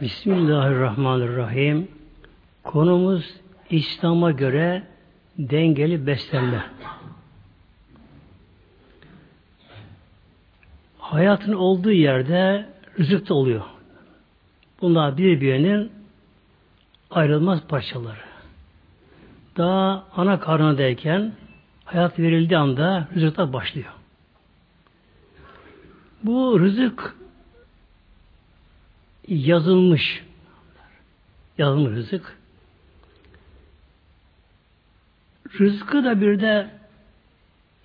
Bismillahirrahmanirrahim. Konumuz İslam'a göre dengeli beslenme. Hayatın olduğu yerde rızık da oluyor. Bunlar birbirinin ayrılmaz parçaları. Daha ana karnındayken hayat verildiği anda rızık da başlıyor. Bu rızık yazılmış. Yazılmış rızık. Rızkı da bir de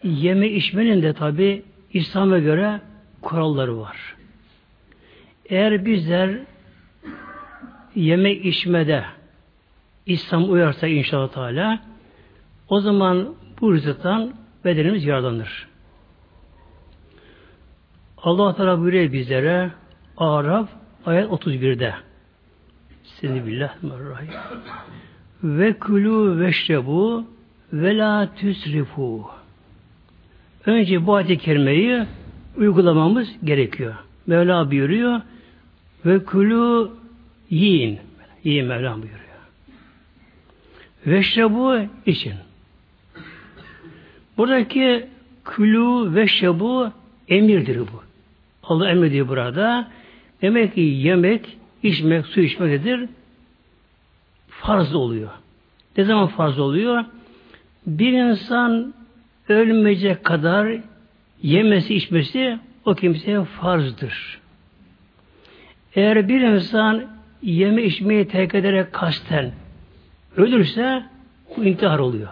yeme içmenin de tabi İslam'a göre kuralları var. Eğer bizler yeme içmede İslam uyarsa inşallah Teala o zaman bu rızıktan bedenimiz yararlanır. Allah Teala buyuruyor bizlere Araf ayet 31'de Bismillahirrahmanirrahim. Ve kulü veşrebu ve la tüsrifu. Önce bu ayet-i kerimeyi uygulamamız gerekiyor. Mevla buyuruyor ve kulü yiyin. Yiyin Mevla buyuruyor. Veşrebu için. Buradaki külü veşrebu emirdir bu. Allah emrediyor burada. Demek ki yemek, içmek, su içmek nedir? Farz oluyor. Ne zaman farz oluyor? Bir insan ölmeyecek kadar yemesi, içmesi o kimseye farzdır. Eğer bir insan yeme içmeyi terk ederek kasten ölürse bu intihar oluyor.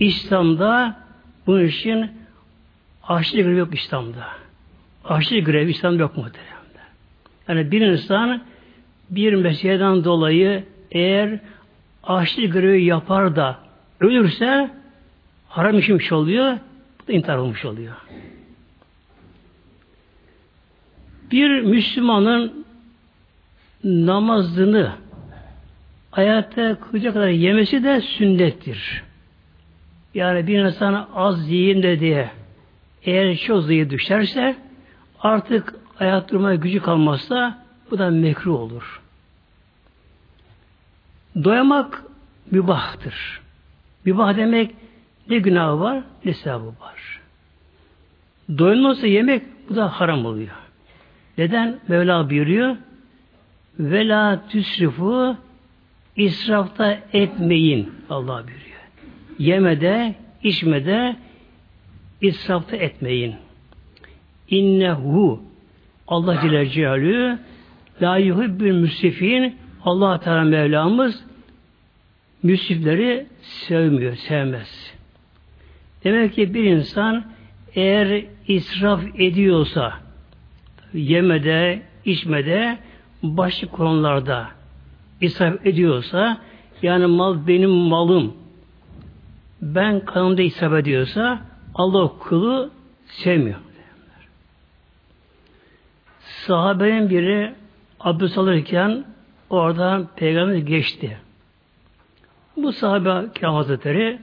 İslam'da bunun için açlık yok İslam'da. Açlık grevi İslam'da yok muhtemelen. Yani bir insan bir meseleden dolayı eğer açlık grevi yapar da ölürse haram işmiş oluyor, bu da intihar olmuş oluyor. Bir Müslümanın namazını hayatta kılacak kadar yemesi de sünnettir. Yani bir insan az yiyeyim de diye eğer çok zayıf düşerse artık ayak durmaya gücü kalmazsa bu da mekruh olur. Doyamak mübahtır. Mübah demek ne günahı var ne sevabı var. Doyulmazsa yemek bu da haram oluyor. Neden? Mevla buyuruyor. Vela tüsrifu israfta etmeyin. Allah buyuruyor. Yemede, içmede israfta etmeyin. İnnehu Allah Celle Celaluhu la yuhibbül müsrifin Allah Teala Mevlamız müsrifleri sevmiyor, sevmez. Demek ki bir insan eğer israf ediyorsa yemede, içmede, başka konularda israf ediyorsa yani mal benim malım ben kanımda israf ediyorsa Allah kulu sevmiyor. Sahabenin biri abdest alırken oradan peygamber geçti. Bu sahabe kiram hazretleri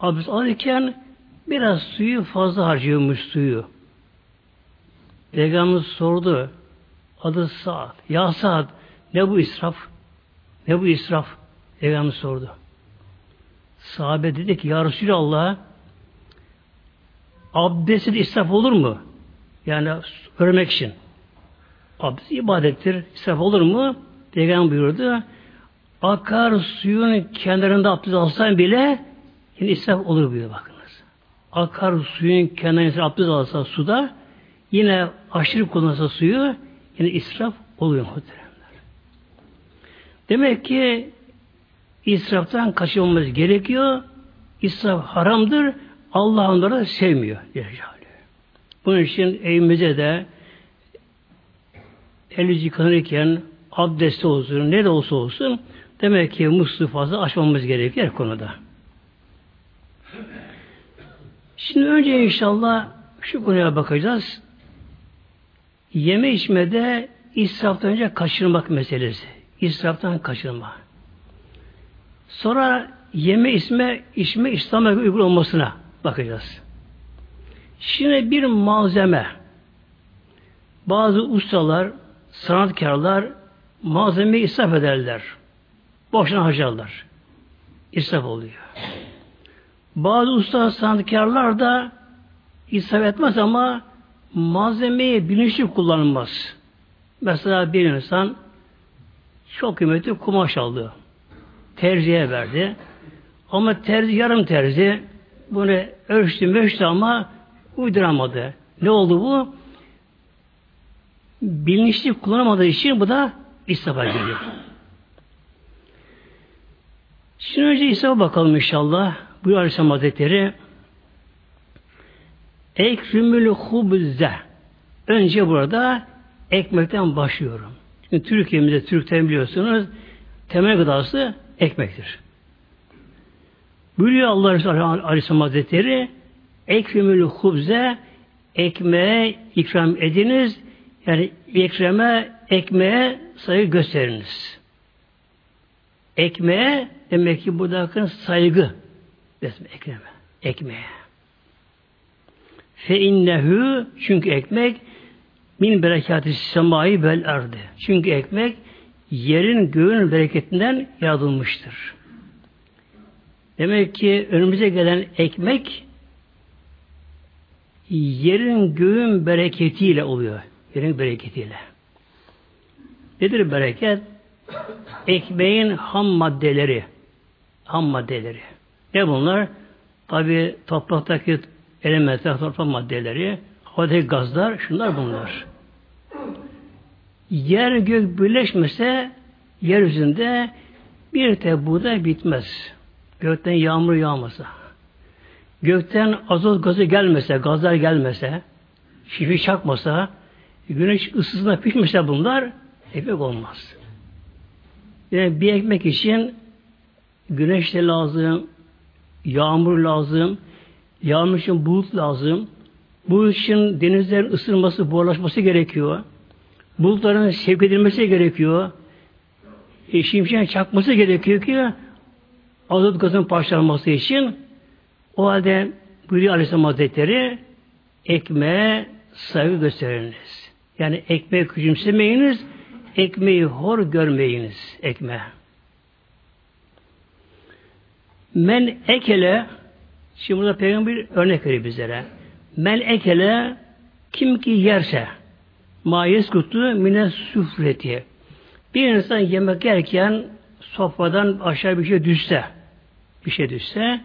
abdest alırken biraz suyu fazla harcıyormuş suyu. Peygamber sordu. Adı Saad. Ya Saad ne bu israf? Ne bu israf? Peygamber sordu. Sahabe dedi ki Ya Resulallah abdestin israf olur mu? Yani örmek için. Abdest ibadettir. İsraf olur mu? Peygamber buyurdu. Akar suyun kenarında abdest alsan bile yine israf olur buyuruyor bakınız. Akar suyun kenarında abdest alsa suda yine aşırı kullansa suyu yine israf oluyor muhteremler. Demek ki israftan kaçınmamız gerekiyor. İsraf haramdır. Allah onları sevmiyor. Bunun için evimize de el yıkanırken abdesti olsun, ne de olsa olsun demek ki musluğu fazla açmamız gerekiyor konuda. Şimdi önce inşallah şu konuya bakacağız. Yeme içmede israftan önce kaçırmak meselesi. İsraftan kaçırma. Sonra yeme içme, içme İslam'a uygun olmasına bakacağız. Şimdi bir malzeme bazı ustalar sanatkarlar malzemeyi israf ederler. Boşuna harcarlar. İsraf oluyor. Bazı usta sanatkarlar da israf etmez ama malzemeyi bilinçli kullanılmaz. Mesela bir insan çok kıymetli kumaş aldı. Terziye verdi. Ama terzi yarım terzi bunu ölçtü ölçtü ama uyduramadı. Ne oldu bu? Bilinçli kullanamadığı için bu da israfa giriyor. Şimdi önce İsa'ya bakalım inşallah. Bu Aleyhisselam Hazretleri Ekrümül hubze Önce burada ekmekten başlıyorum. Çünkü Türkiye'mizde, Türk'ten biliyorsunuz temel gıdası ekmektir. Buyuruyor Allah Aleyhisselam Hazretleri Ekrümül hubze ekmeğe ikram ediniz. Yani ekreme ekmeğe saygı gösteriniz. Ekmeğe demek ki burada saygı. Ekreme. Ekmeğe. Fe innehu çünkü ekmek min berekatı semai bel ardı. Çünkü ekmek yerin göğün bereketinden yaratılmıştır. Demek ki önümüze gelen ekmek yerin göğün bereketiyle oluyor. Yerin bereketiyle. Nedir bereket? Ekmeğin ham maddeleri. Ham maddeleri. Ne bunlar? Tabi topraktaki elementler, toprak maddeleri, havadaki gazlar, şunlar bunlar. Yer gök birleşmese yeryüzünde bir tek buğday bitmez. Gökten yağmur yağmasa. Gökten azot gazı gelmese, gazlar gelmese, şifi çakmasa, güneş ısısına pişmese bunlar ekmek olmaz. Yani bir ekmek için güneş de lazım, yağmur lazım, yağmur için bulut lazım. Bu için denizlerin ısınması, buharlaşması gerekiyor. Bulutların sevk edilmesi gerekiyor. E, şimşeğin çakması gerekiyor ki azot gazın parçalanması için o halde buyuruyor Aleyhisselam Hazretleri ekmeğe saygı gösteriniz. Yani ekmeği küçümsemeyiniz, ekmeği hor görmeyiniz ekmeğe. Men ekele şimdi burada peygamber örnek veriyor bizlere. Men ekele kim ki yerse mayes kutu mine süfreti bir insan yemek yerken sofradan aşağı bir şey düşse bir şey düşse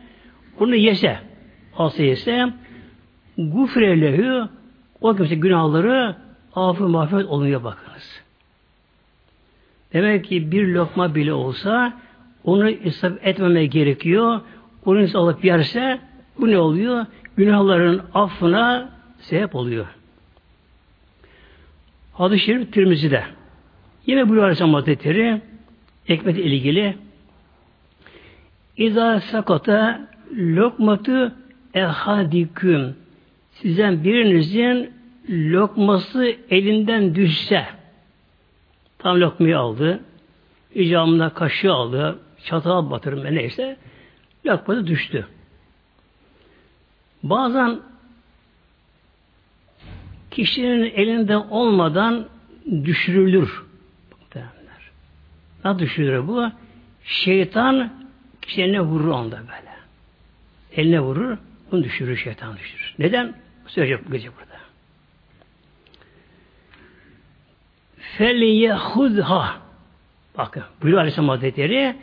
onu yese alsa yese gufrelehu o kimse günahları affı mağfiret oluyor bakınız. Demek ki bir lokma bile olsa onu israf etmemeye gerekiyor. Onu alıp yerse bu ne oluyor? Günahların affına sebep oluyor. Hadis-i Şerif Tirmizi'de. Yine bu Aleyhisselam Hazretleri ekmekle ilgili İza sakata lokmatı ehadiküm sizden birinizin lokması elinden düşse tam lokmayı aldı icamına kaşığı aldı çatal batırma neyse lokması düştü. Bazen kişinin elinde olmadan düşürülür. Nasıl düşürülür bu? Şeytan kişinin vurur onda böyle. Eline vurur, bunu düşürür, şeytan düşürür. Neden? Söyleyecek gece burada. Feliyehudha Bakın, buyuruyor Aleyhisselam Hazretleri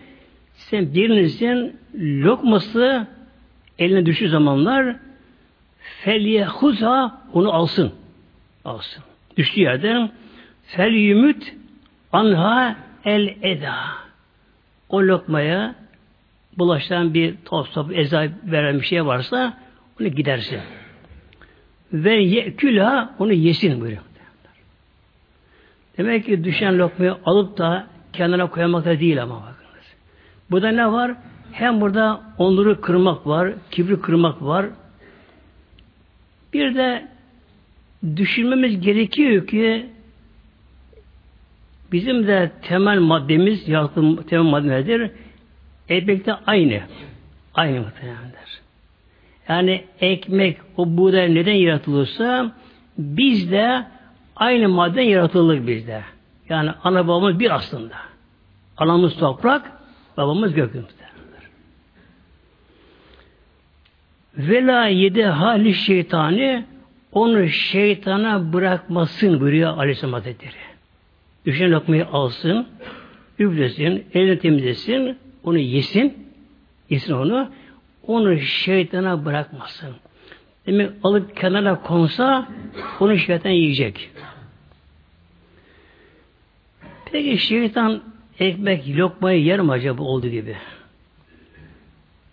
sen birinizin lokması eline düştüğü zamanlar feliyehudha onu alsın. Alsın. Düştüğü yerden fel yümüt anha el eda. O lokmaya bulaşan bir toz top eza veren bir şey varsa onu gidersin. Ve yekülha onu yesin buyuruyor. Demek ki düşen lokmayı alıp da kendine koymak da değil ama bakınız. Burada ne var? Hem burada onları kırmak var, kibri kırmak var. Bir de düşünmemiz gerekiyor ki bizim de temel maddemiz, yaratım temel maddedir. Ekmek aynı. Aynı muhtemelenler. Yani ekmek, o buğday neden yaratılırsa biz de aynı madden yaratıldık bizde. Yani ana babamız bir aslında. Anamız toprak, babamız gökyüzünde. Vela yedi hali şeytani onu şeytana bırakmasın buyuruyor Aleyhisselam Hazretleri. Düşen lokmayı alsın, üflesin, elini temizlesin, onu yesin, yesin onu, onu şeytana bırakmasın. Demek alıp kenara konsa onu şeytan yiyecek. Peki şeytan ekmek lokmayı yer mi acaba olduğu gibi?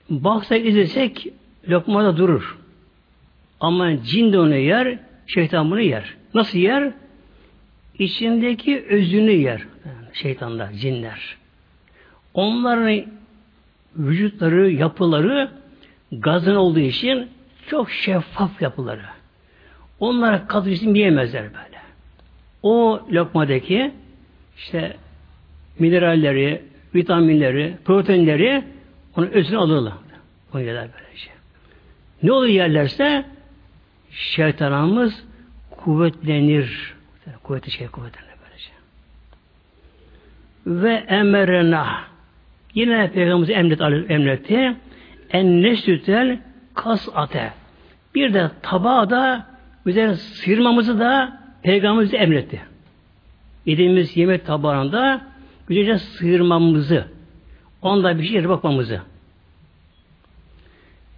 Baksak izlesek lokmada durur. Ama cin de onu yer, şeytan bunu yer. Nasıl yer? İçindeki özünü yer. şeytanlar, cinler. Onların vücutları, yapıları gazın olduğu için çok şeffaf yapıları. Onlara katı cisim yiyemezler böyle. O lokmadaki işte mineralleri, vitaminleri, proteinleri onun özünü alırlar. Onu yerler böylece. Ne olur yerlerse şeytanımız kuvvetlenir. Kuvveti şey kuvvetlenir böylece. Ve emerena yine Peygamberimiz emret, emretti en nesütel kas ate. Bir de tabağı da üzerine sıyırmamızı da Peygamberimiz emretti. Yediğimiz yemek tabağında güzelce sıyırmamızı, onda bir şey bakmamızı.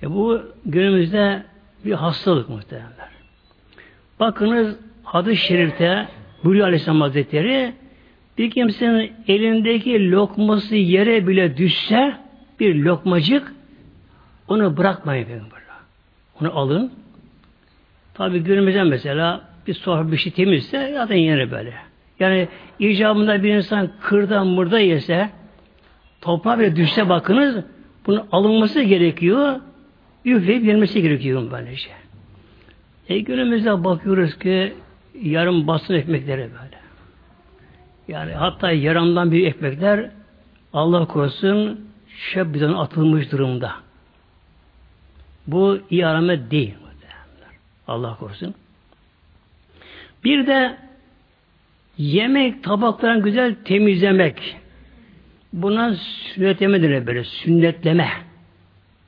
E bu günümüzde bir hastalık muhtemelenler. Bakınız hadis-i şerifte buyuruyor Aleyhisselam Hazretleri bir kimsenin elindeki lokması yere bile düşse bir lokmacık onu bırakmayın Peygamberler. Onu alın. Tabi günümüzde mesela bir sohbet bir şey temizse zaten yenir böyle. Yani icabında bir insan kırdan mırda yese toprağa bile düşse bakınız bunun alınması gerekiyor üfleyip yenmesi gerekiyor böylece. E günümüzde bakıyoruz ki yarım basın ekmekleri böyle. Yani hatta yaramdan bir ekmekler Allah korusun şebden atılmış durumda. Bu iyi alamet değil. Allah korusun. Bir de yemek tabaklarını güzel temizlemek. Buna sünnetleme denir böyle. Sünnetleme.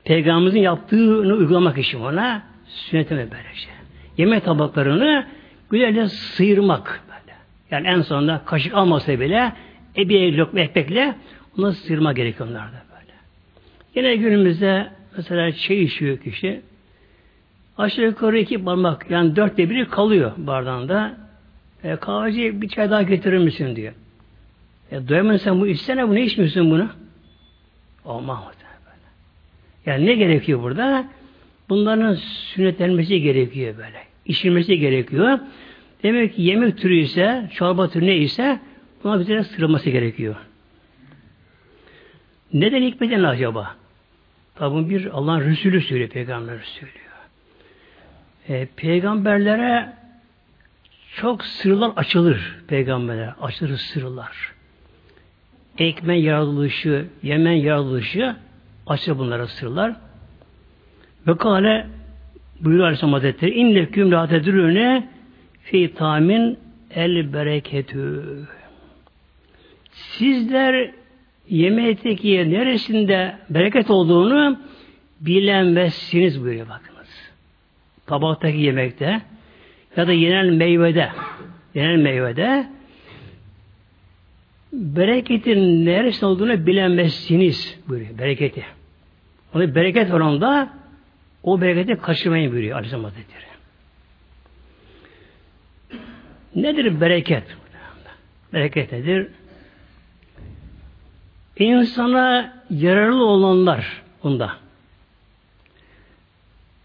Peygamberimizin yaptığını uygulamak için ona sünnetleme böylece. Yemek tabaklarını güzelce sıyırmak böyle. Yani en sonunda kaşık almasa bile e bir lokma ekmekle onu sıyırma gerekiyor onlarda böyle. Yine günümüzde mesela çay içiyor kişi. Aşağı yukarı iki parmak yani dörtte biri kalıyor bardağında. E, kahveci bir çay daha getirir misin diyor. E, doyamıyorsan bu içsene bunu içmiyorsun bunu. Olmaz böyle. Yani ne gerekiyor burada? Bunların sünnetlenmesi gerekiyor böyle. İçilmesi gerekiyor. Demek ki yemek türü ise, çorba türü ne ise buna bir sırılması gerekiyor. Neden hikmeten acaba? Tabi bir Allah'ın Resulü söylüyor, peygamber söylüyor. E, peygamberlere çok sırlar açılır peygamberler. Açılır sırlar. Ekmen yaratılışı, yemen yaratılışı açılır bunlara sırlar. Ve kale buyuruyor Aleyhisselam Hazretleri inneküm la tedrüne fi tamin el bereketü. Sizler yemekteki neresinde bereket olduğunu bilemezsiniz buyuruyor bakınız. Tabaktaki yemekte ya da yenen meyvede yenen meyvede bereketin neresi olduğunu bilemezsiniz buyuruyor. Bereketi. Onu bereket oranında o bereketi kaçırmayın buyuruyor Aleyhisselam Hazretleri. Nedir bereket? Bereket nedir? İnsana yararlı olanlar bunda.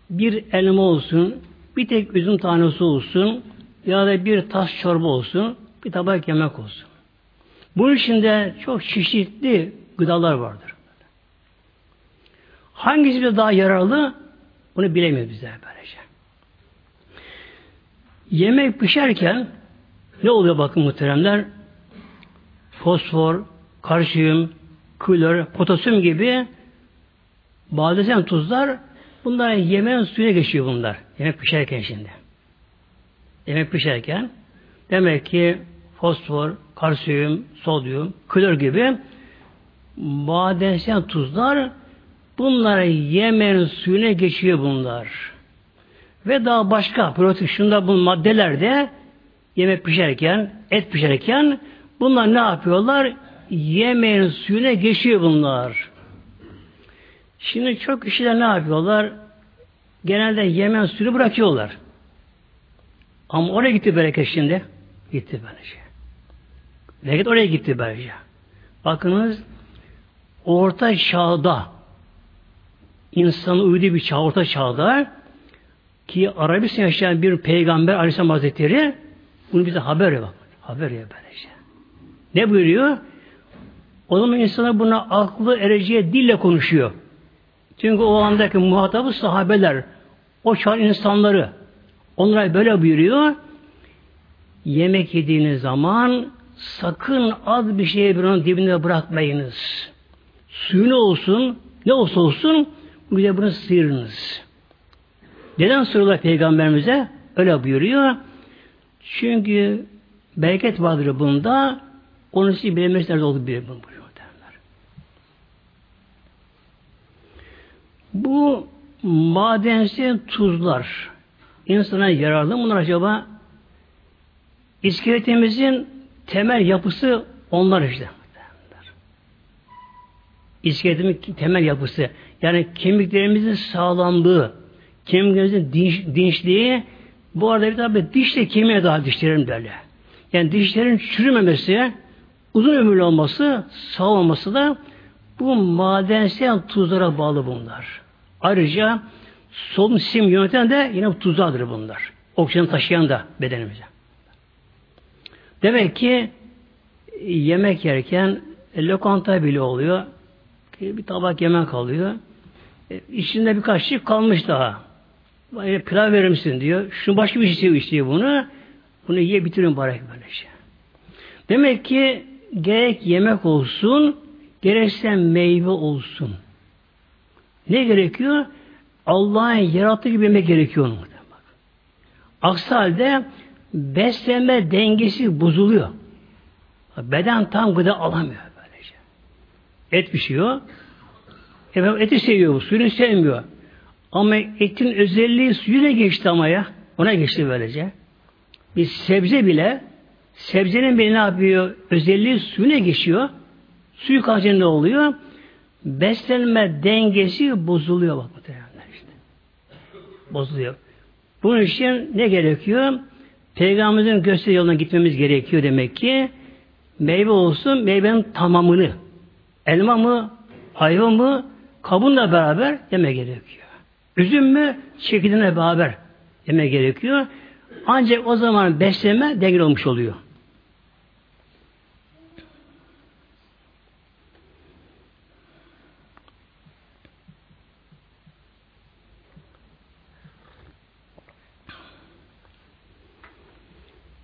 Bir elma olsun, bir tek üzüm tanesi olsun ya da bir tas çorba olsun, bir tabak yemek olsun. Bunun içinde çok çeşitli gıdalar vardır. Hangisi de daha yararlı? Bunu bilemiyoruz bizler böylece. Yemek pişerken ne oluyor bakın muhteremler? Fosfor, kalsiyum, klor, potasyum gibi bazen tuzlar bunlar yemeğin suyuna geçiyor bunlar. Yemek pişerken şimdi. Yemek pişerken demek ki fosfor, kalsiyum, sodyum, klor gibi madensel tuzlar bunları yemenin suyuna geçiyor bunlar. Ve daha başka protein şunda bu maddeler de yemek pişerken, et pişerken bunlar ne yapıyorlar? Yemeğin suyuna geçiyor bunlar. Şimdi çok kişiler ne yapıyorlar? Genelde yemen suyunu bırakıyorlar. Ama oraya gitti bereket şimdi. Gitti böylece. Bereket oraya gitti böylece. Bakınız orta çağda insanın uyduğu bir çağ, orta çağda ki Arabistan yaşayan bir peygamber Aleyhisselam Hazretleri bunu bize haber ya Haber ya böylece. Ne buyuruyor? O zaman insana buna aklı ereceği dille konuşuyor. Çünkü o andaki muhatabı sahabeler, o çağ insanları. Onlara böyle buyuruyor. Yemek yediğiniz zaman sakın az bir şeye bir onun dibinde bırakmayınız. Suyu ne olsun, ne olsa olsun bir de bunu sıyırınız. Neden soruyorlar peygamberimize? Öyle buyuruyor. Çünkü bereket vardır bunda. Onun için bilemez nerede olduğu bilir bunu buyuruyor. Derler. Bu madensi tuzlar insana yararlı. Bunlar acaba iskeletimizin temel yapısı onlar işte. İskeletimin temel yapısı. Yani kemiklerimizin sağlamlığı, kemiklerimizin dinç, dinçliği bu arada bir tabi dişle kemiğe daha dişlerim böyle. Yani dişlerin çürümemesi, uzun ömürlü olması, sağ olması da bu madensel tuzlara bağlı bunlar. Ayrıca solunum sistemi yöneten de yine bu tuzlardır bunlar. Oksijen taşıyan da bedenimize. Demek ki yemek yerken lokanta bile oluyor. Bir tabak yemek alıyor. E, içinde birkaç şey kalmış daha. Pilav verir misin diyor. Şunu başka bir şey istiyor bunu. Bunu ye bitirin bari böyle şey. Demek ki gerek yemek olsun, gerekse meyve olsun. Ne gerekiyor? Allah'ın yarattığı gibi yemek gerekiyor onun. Aksi halde beslenme dengesi bozuluyor. Beden tam gıda alamıyor böylece. Et pişiyor. Efendim eti seviyor bu, suyunu sevmiyor. Ama etin özelliği suyuna geçti ama ya. Ona geçti böylece. Bir sebze bile sebzenin bile ne yapıyor? Özelliği suyuna geçiyor. Suyu kalınca ne oluyor? Beslenme dengesi bozuluyor bak muhtemelen işte. Bozuluyor. Bunun için ne gerekiyor? Peygamberimizin gösterdiği yoluna gitmemiz gerekiyor demek ki. Meyve olsun, meyvenin tamamını. Elma mı, ayva mı, kabunla beraber yeme gerekiyor. Üzüm mü, çekirdeğine beraber yeme gerekiyor. Ancak o zaman besleme dengeli olmuş oluyor.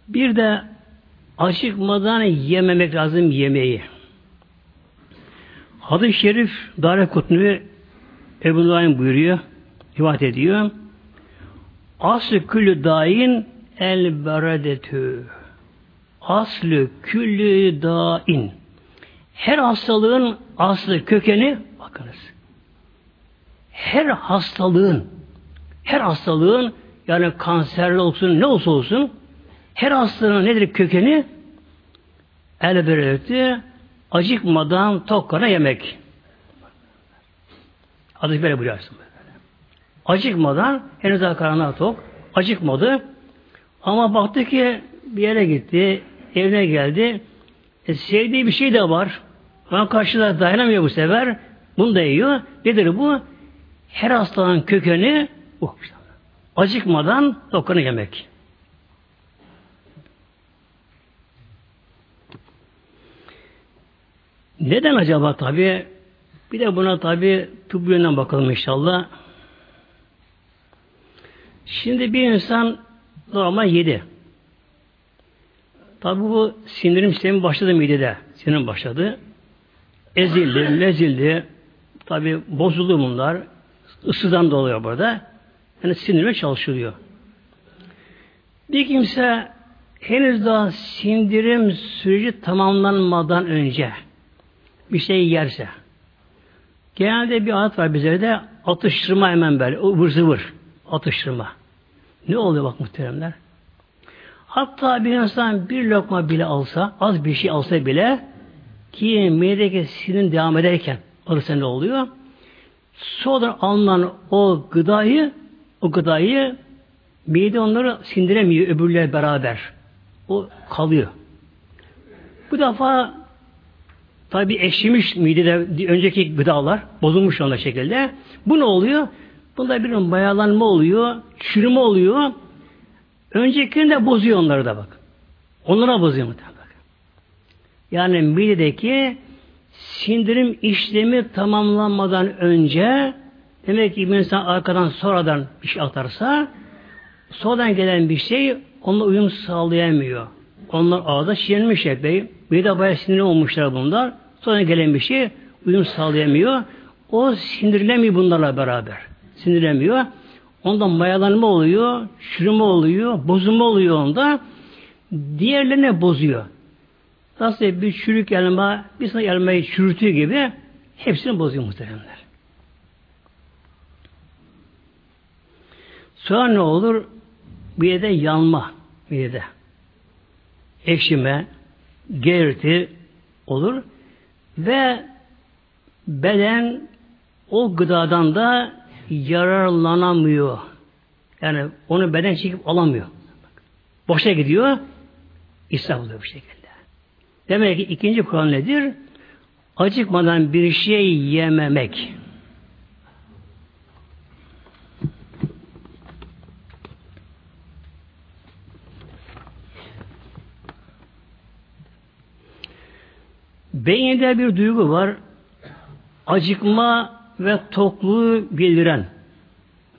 Bir de acıkmadan yememek lazım yemeği. Hadis-i Şerif Dare Kutnu'yu Ebu Nuaym buyuruyor, rivayet ediyor. Aslı küllü dain el beredetü. Aslı küllü dain. Her hastalığın aslı kökeni bakınız. Her hastalığın her hastalığın yani kanserli olsun ne olsa olsun her hastalığın nedir kökeni? El beredetü acıkmadan tok kana yemek. Adı böyle buyuruyorsun. Acıkmadan henüz daha karnına tok. Acıkmadı. Ama baktı ki bir yere gitti. Evine geldi. E, sevdiği bir şey de var. Ama karşıda dayanamıyor bu sefer. Bunu da yiyor. Nedir bu? Her hastalığın kökeni bu. Acıkmadan tokunu yemek. Neden acaba tabi? Bir de buna tabi yönünden bakalım inşallah. Şimdi bir insan normal yedi. Tabi bu sindirim sistemi başladı midede. Sindirim başladı. Ezildi, mezildi. Tabi bozuldu bunlar. Isıdan dolayı burada. Yani sindirme çalışılıyor. Bir kimse henüz daha sindirim süreci tamamlanmadan önce bir şey yerse genelde bir adet var bize de atıştırma hemen böyle ıvır zıvır atıştırma. Ne oluyor bak muhteremler? Hatta bir insan bir lokma bile alsa, az bir şey alsa bile ki midedeki sinin devam ederken alırsa ne oluyor? Sonra alınan o gıdayı o gıdayı mide onları sindiremiyor öbürler beraber. O kalıyor. Bu defa tabi ekşimiş midede önceki gıdalar bozulmuş onda şekilde. Bu ne oluyor? Bunda bir mayalanma oluyor, çürüme oluyor. Öncekini de bozuyor onları da bak. Onlara bozuyor muhtemelen. Yani midedeki sindirim işlemi tamamlanmadan önce demek ki bir insan arkadan sonradan bir şey atarsa sonradan gelen bir şey onunla uyum sağlayamıyor. Onlar ağda şişirilmiş epey. Mide bayağı sinirli olmuşlar bunlar. Sonra gelen bir şey uyum sağlayamıyor. O sindirilemiyor bunlarla beraber. Sindirilemiyor. Ondan mayalanma oluyor, çürüme oluyor, bozulma oluyor onda. Diğerlerine bozuyor. Nasıl bir çürük elma, bir sana elmayı çürütüğü gibi hepsini bozuyor muhteremler. Sonra ne olur? Bir yerde yanma. Bir yerde. Ekşime, geğirti olur. Ve beden o gıdadan da yararlanamıyor. Yani onu beden çekip alamıyor. Boşa gidiyor. İsraf oluyor bu şekilde. Demek ki ikinci kural nedir? Acıkmadan bir şey yememek. Beyinde bir duygu var. Acıkma ve tokluğu bildiren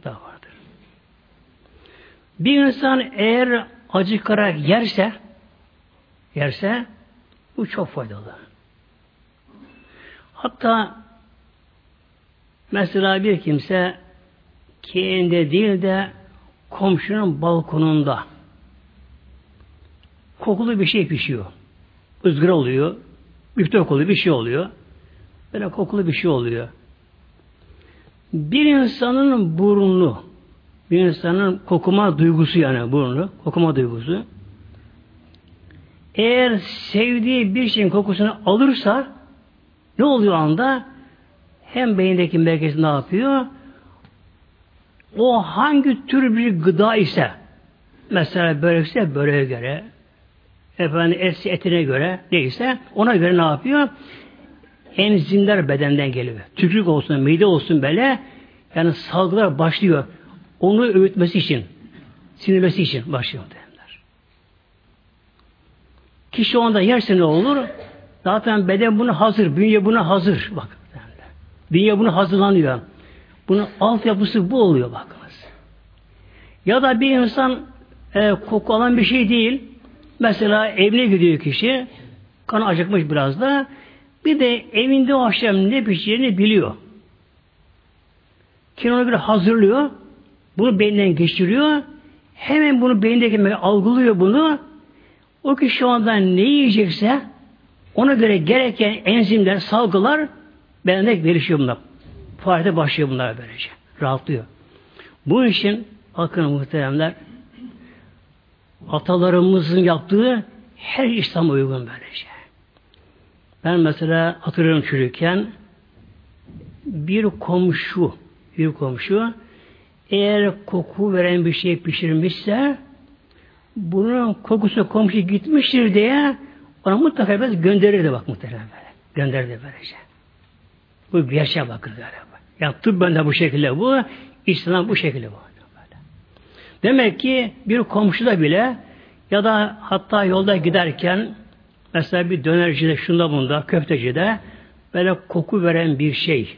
da vardır. Bir insan eğer acıkarak yerse yerse bu çok faydalı. Hatta mesela bir kimse kendi değil de komşunun balkonunda kokulu bir şey pişiyor. ızgara oluyor. Müftek oluyor. Bir şey oluyor. Böyle kokulu bir şey oluyor. Bir insanın burnu, bir insanın kokuma duygusu yani burnu, kokuma duygusu eğer sevdiği bir şeyin kokusunu alırsa ne oluyor anda? Hem beyindeki merkez ne yapıyor? O hangi tür bir gıda ise mesela börekse böreğe göre efendim et, etine göre neyse ona göre ne yapıyor? Enzimler bedenden geliyor. Tükürük olsun, mide olsun böyle yani salgılar başlıyor. Onu öğütmesi için, sinirmesi için başlıyor. Kişi onda yerse ne olur? Zaten beden buna hazır, bünye buna hazır. Bak, bünye buna hazırlanıyor. Bunun altyapısı bu oluyor bakınız. Ya da bir insan e, koku alan bir şey değil. Mesela evine gidiyor kişi. Kanı acıkmış biraz da. Bir de evinde o akşam ne pişeceğini biliyor. Ona göre hazırlıyor. Bunu beyninden geçiriyor. Hemen bunu beyindeki algılıyor bunu. O kişi şu anda ne yiyecekse ona göre gereken enzimler, salgılar bedende gelişiyor bunlar. Faaliyete başlıyor bunlar böylece. Rahatlıyor. Bu için bakın muhteremler atalarımızın yaptığı her İslam uygun böylece. Ben mesela hatırlıyorum çürükken bir komşu bir komşu eğer koku veren bir şey pişirmişse bunun kokusu komşu gitmiştir diye ona mutlaka biraz gönderirdi bak muhtemelen böyle. Gönderdi böylece. Bu bir yaşa bakın galiba. Ya tıbben de bu şekilde bu, İslam bu şekilde bu. Demek ki bir komşu da bile ya da hatta yolda giderken mesela bir dönercide, şunda bunda, köftecide böyle koku veren bir şey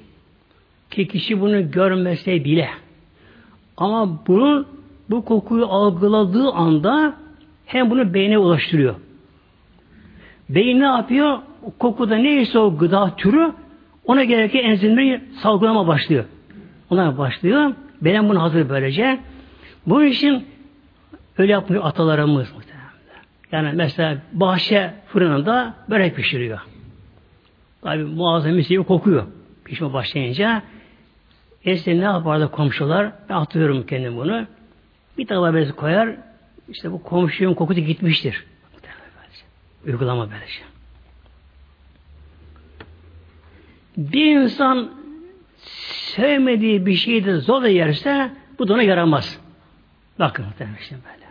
ki kişi bunu görmese bile ama bunu bu kokuyu algıladığı anda hem bunu beyne ulaştırıyor. Beyin ne yapıyor? Kokuda neyse o gıda türü ona gereken enzimleri salgılama başlıyor. Ona başlıyor. Benim bunu hazır böylece. Bunun için öyle yapmıyor atalarımız. Yani mesela bahçe fırınında börek pişiriyor. Tabi muazzam mis kokuyor. Pişme başlayınca Eskiden ne yapardı komşular? Atıyorum kendim bunu. Bir tabağa bezi koyar. İşte bu komşunun kokusu gitmiştir. Uygulama böylece. Bir insan sevmediği bir şeyi de zor da yerse bu da ona yaramaz. Bakın muhtemelen böyle.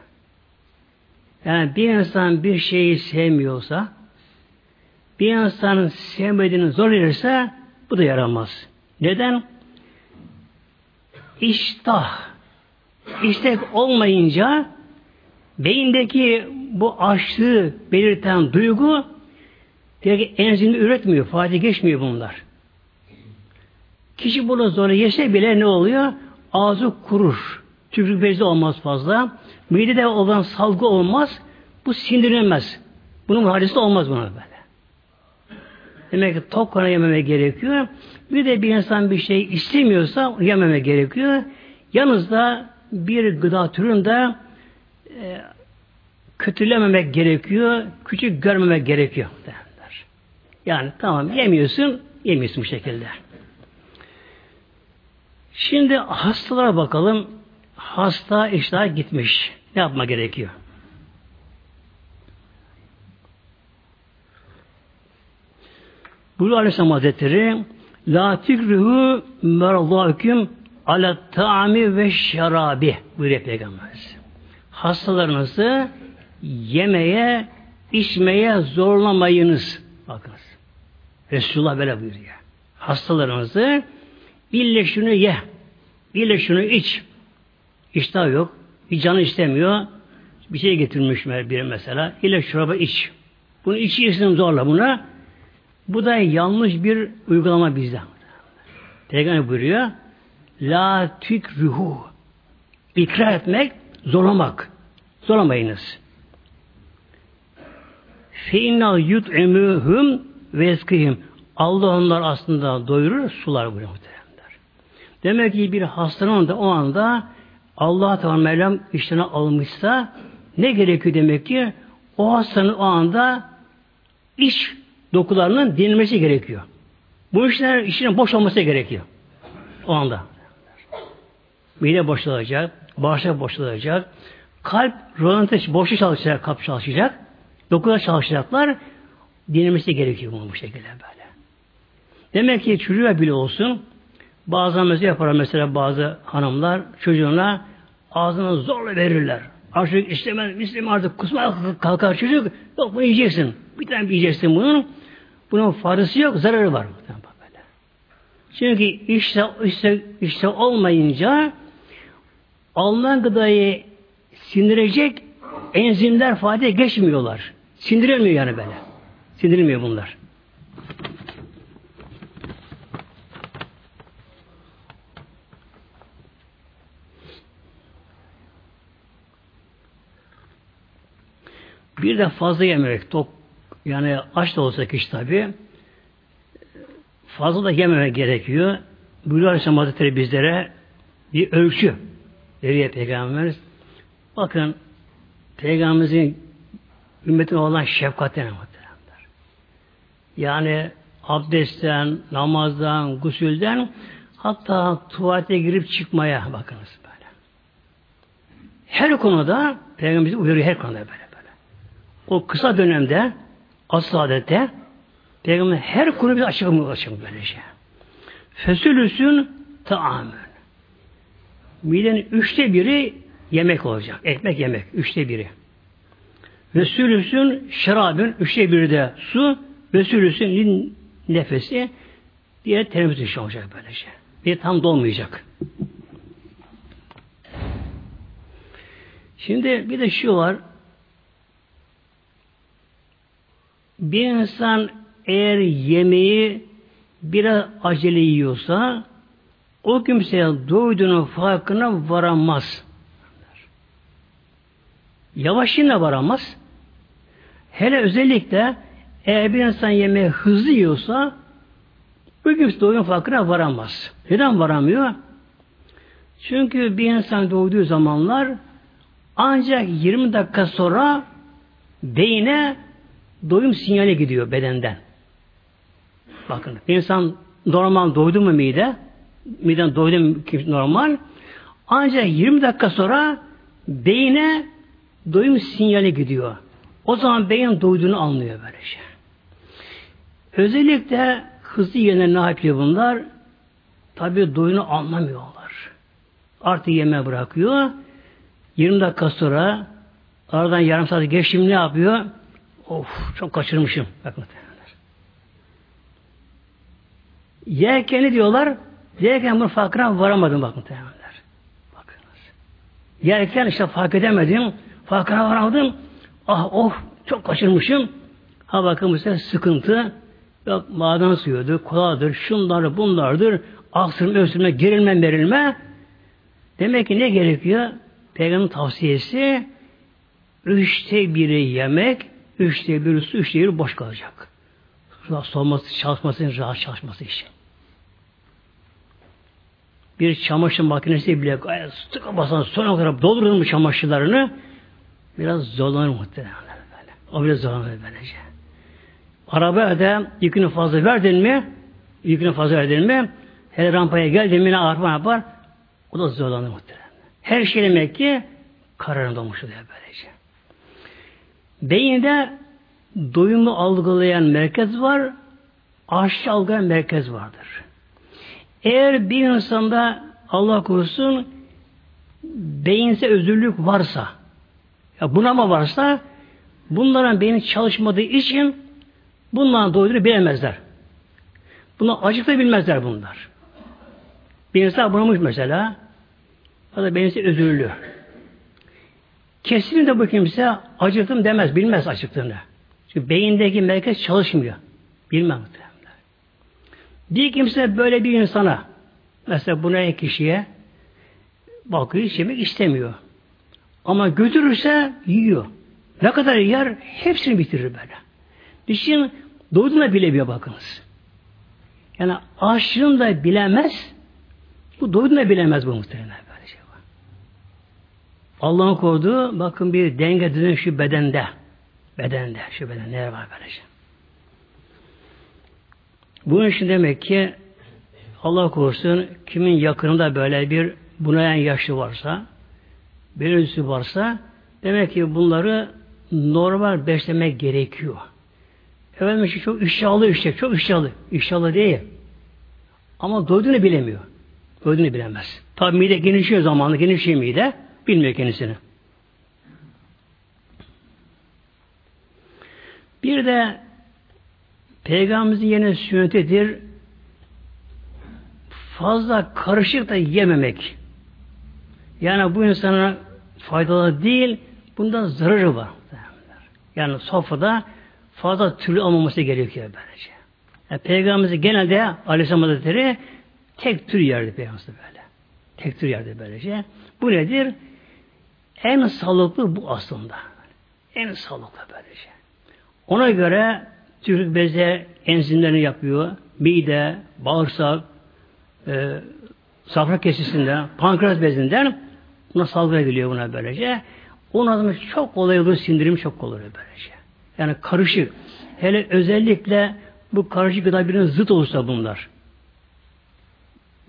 Yani bir insan bir şeyi sevmiyorsa bir insanın sevmediğini zor yerse bu da yaramaz. Neden? İştah istek olmayınca beyindeki bu açlığı belirten duygu direkt enzimi üretmiyor. Fayda geçmiyor bunlar. Kişi bunu zorla yese bile ne oluyor? Ağzı kurur. Tükrük bezi olmaz fazla. Midede olan salgı olmaz. Bu sindirilmez. Bunun hadisi olmaz buna böyle. Demek ki tok kana yememe gerekiyor. Bir de bir insan bir şey istemiyorsa yememe gerekiyor. Yalnız da bir gıda türünde e, kötülememek gerekiyor, küçük görmemek gerekiyor derler. Yani tamam yemiyorsun, yemiyorsun bu şekilde. Şimdi hastalara bakalım. Hasta iştah gitmiş. Ne yapma gerekiyor? Buyuruyor Aleyhisselam Hazretleri La tikrihu merdâküm ala ta'ami ve şerabi buyuruyor Peygamberimiz. Hastalarınızı yemeye, içmeye zorlamayınız. Bakınız. Resulullah böyle buyuruyor. Hastalarınızı ille şunu ye, ille şunu iç. İştah yok, bir canı istemiyor. Bir şey getirmiş biri mesela. İlle şuraba iç. Bunu içiyorsun zorla buna. Bu da yanlış bir uygulama bizde. Peygamber buyuruyor. La tükruhu. İkrar etmek, zorlamak. Zorlamayınız. Fe inna yut'emuhum ve eskihim. Allah onlar aslında doyurur, sular buyuruyor muhteremler. Demek ki bir hastanın da o anda Allah Teala Mevlam işlerine almışsa ne gerekiyor demek ki? O hastanın o anda iş dokularının dinilmesi gerekiyor. Bu işler işin boş olması gerekiyor. O anda. Mide boşalacak, bağırsak boşalacak, kalp rolanti boşu çalışacak, kalp çalışacak, dokular çalışacaklar, dinilmesi gerekiyor bunun bu şekilde böyle. Demek ki çocuğa bile olsun, bazen mesela yapar mesela bazı hanımlar çocuğuna ağzına zorla verirler. Artık istemez, istemez artık kusma kalkar çocuk, yok bunu yiyeceksin. Bir tane yiyeceksin bunun. Bunun faydası yok, zararı var. Çünkü işte, işte, işte olmayınca alınan gıdayı sindirecek enzimler fayda geçmiyorlar. Sindirilmiyor yani böyle. Sindirilmiyor bunlar. Bir de fazla yemek, tok yani aç da olsa kişi tabi fazla da yememek gerekiyor. Buyuruyor Aleyhisselam Hazretleri bizlere bir ölçü veriyor Peygamberimiz. Bakın Peygamberimizin ümmetine olan şefkatine muhtemelenler. Yani abdestten, namazdan, gusülden hatta tuvalete girip çıkmaya bakınız böyle. Her konuda Peygamberimiz uyarıyor her konuda böyle. O kısa dönemde asıl adette Peygamber her konu bir açıklama açıklama böylece. Fesülüsün taamün. Midenin üçte biri yemek olacak. Ekmek yemek. Üçte biri. Ve şarabın üçte biri de su ve nefesi diye teneffüs işi olacak böylece. Bir tam dolmayacak. Şimdi bir de şu var. Bir insan eğer yemeği biraz acele yiyorsa o kimseye doyduğunun farkına varamaz. Yavaş yine varamaz. Hele özellikle eğer bir insan yemeği hızlı yiyorsa bu kimse doyduğunun farkına varamaz. Neden varamıyor? Çünkü bir insan doğduğu zamanlar ancak 20 dakika sonra beyine doyum sinyali gidiyor bedenden. Bakın bir insan normal doydu mu mide? Miden doydu mu normal? Ancak 20 dakika sonra beyine doyum sinyali gidiyor. O zaman beyin doyduğunu anlıyor böylece. Özellikle hızlı yiyenler ne yapıyor bunlar? Tabi doyunu anlamıyorlar. Artık yeme bırakıyor. 20 dakika sonra aradan yarım saat geçtim ne yapıyor? Of çok kaçırmışım. Bakın Yerken ne diyorlar? Yerken bunun farkına varamadım bak muhtemelenler. Bakınız. Yerken işte fark edemedim. Farkına varamadım. Ah of çok kaçırmışım. Ha bakın bu sıkıntı. Yok maden suyudur, koladır, şunlar bunlardır. Aksırma, öksürme, gerilme, verilme. Demek ki ne gerekiyor? Peygamberin tavsiyesi üçte biri yemek, üçte biri su, üçte biri boş kalacak. Soğuması, çalışması, rahat çalışması için. Bir çamaşır makinesi bile sıkı basan sona kadar doldurur mu çamaşırlarını biraz zorlanır muhtemelen. Böyle. O biraz zorlanır böylece. Arabaya da yükünü fazla verdin mi yükünü fazla verdin mi hele rampaya geldin mi ne arpa yapar o da zorlanır muhtemelen. Her şey demek ki kararında olmuş oluyor böylece. Beyinde doyumu algılayan merkez var, aşçı algılayan merkez vardır. Eğer bir insanda Allah korusun beyinse özürlük varsa, ya bunama varsa bunların beyni çalışmadığı için bunların doyduğunu bilemezler. Bunu acık bilmezler bunlar. Bir insan bunamış mesela ya da beyinse özürlü. Kesinlikle bu kimse acıktım demez, bilmez acıktığını. Çünkü beyindeki merkez çalışmıyor. Bilmem. Bir kimse böyle bir insana mesela buna kişiye bakıyor, hiç yemek istemiyor. Ama götürürse yiyor. Ne kadar yer hepsini bitirir böyle. Düşün doyduğuna bilemiyor bakınız. Yani aşığını da bilemez, bu doyduğunu bilemez bu muhtemelen. Allah'ın koruduğu bakın bir denge düzen şu bedende. Bedende, şu bedende neler var böylece. Bunun için demek ki Allah korusun kimin yakınında böyle bir bunayan yaşlı varsa, bir ölüsü varsa demek ki bunları normal beslemek gerekiyor. Efendim işte çok iştahlı işte, çok iştahlı. İştahlı değil. Ama doyduğunu bilemiyor. Doyduğunu bilemez. Tabi mide genişliyor zamanla, genişliyor mide. Bilmiyor kendisini. Bir de Peygamberimizin yine sünnetidir fazla karışık da yememek. Yani bu insana faydalı değil, bunda zararı var. Yani sofrada fazla türlü olmaması gerekiyor böylece. Yani Peygamberimiz genelde Aleyhisselam Hazretleri tek tür yerdi Peygamberimiz böyle. Tek tür yerdi böylece. Bu nedir? En sağlıklı bu aslında. En sağlıklı böylece. Ona göre Türk beze enzimlerini yapıyor. Mide, bağırsak, e, safra kesisinden, pankreas bezinden buna salgı ediliyor buna böylece. Onun adını çok kolay olur, sindirim çok kolay olur böylece. Yani karışık. Hele özellikle bu karışık gıda birinin zıt olursa bunlar.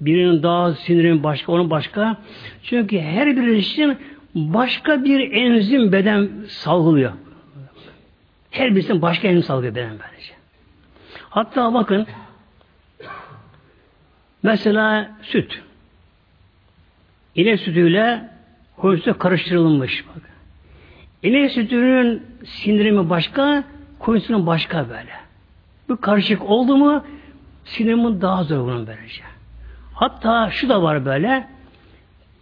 Birinin daha sindirim başka, onun başka. Çünkü her bir için başka bir enzim beden salgılıyor. Her birisinin başka enzim salgılıyor beden böylece. Hatta bakın mesela süt. İnek sütüyle koyun sütü karıştırılmış. Bak. İnek sütünün sindirimi başka, koyun başka böyle. Bu karışık oldu mu sindirimin daha zor bunun böylece. Hatta şu da var böyle.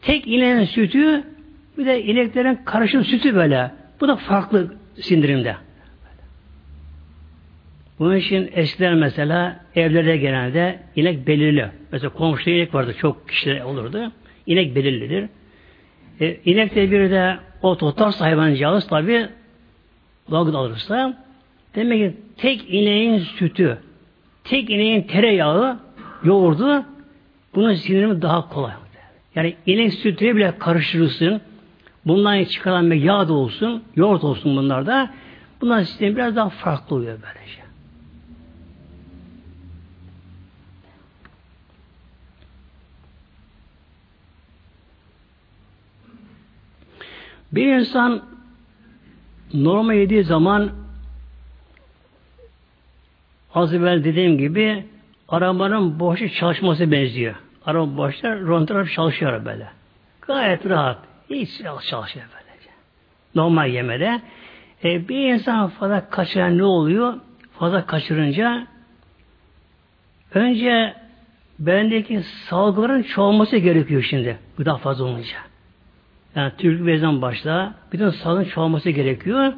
Tek ineğin sütü bir de ineklerin karışım sütü böyle. Bu da farklı sindirimde. Bunun için eskiden mesela evlerde genelde inek belirli. Mesela komşuda inek vardı. Çok kişiler olurdu. İnek belirlidir. E, inek de bir de ot otarsa hayvancağız tabi doğal alırsa demek ki tek ineğin sütü tek ineğin tereyağı yoğurdu bunun sindirimi daha kolay. Yani inek sütüyle bile karıştırırsın. Bundan çıkaran yağ da olsun, yoğurt olsun bunlarda. Bunların sistemi biraz daha farklı oluyor böylece. Bir insan normal yediği zaman az evvel dediğim gibi arabanın boşu çalışması benziyor. Araba boşta rontar çalışıyor böyle. Gayet rahat. Hiç çalışıyor böylece. Normal yemede. E, bir insan fazla kaçıran ne oluyor? Fazla kaçırınca önce bendeki salgıların çoğalması gerekiyor şimdi. Gıda fazla olunca. Yani Türk bezden başla bütün salgın çoğalması gerekiyor.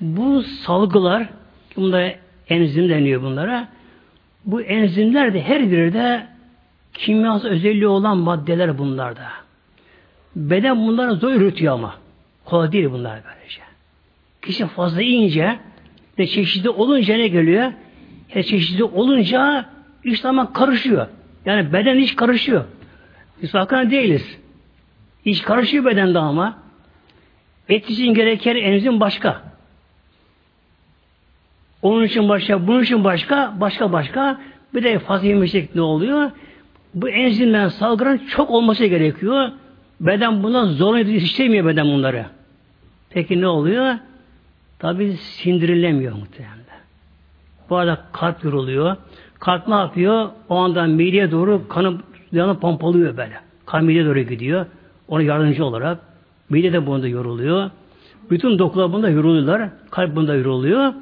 Bu salgılar bunda enzim deniyor bunlara. Bu enzimler de her biri de kimyasal özelliği olan maddeler bunlarda. Beden bunları zor üretiyor ama. Kolay değil bunlar böylece. Kişi fazla yiyince ve çeşitli olunca ne geliyor? Her çeşitli olunca iş zaman karışıyor. Yani beden hiç karışıyor. Biz farkında değiliz. İç karışıyor bedende ama. Et için gereken enzim başka. Onun için başka, bunun için başka, başka başka. Bir de fazla yemişlik ne oluyor? Bu enzimden salgılan çok olması gerekiyor. Beden bundan zorla istemiyor beden bunları. Peki ne oluyor? Tabi sindirilemiyor muhtemelen. Bu arada kalp yoruluyor. Kalp ne yapıyor? O anda mideye doğru kanı yanı pompalıyor böyle. Kan mideye doğru gidiyor. Ona yardımcı olarak. Mide de bunda yoruluyor. Bütün dokular bunda yoruluyorlar. Kalp bunda yoruluyor.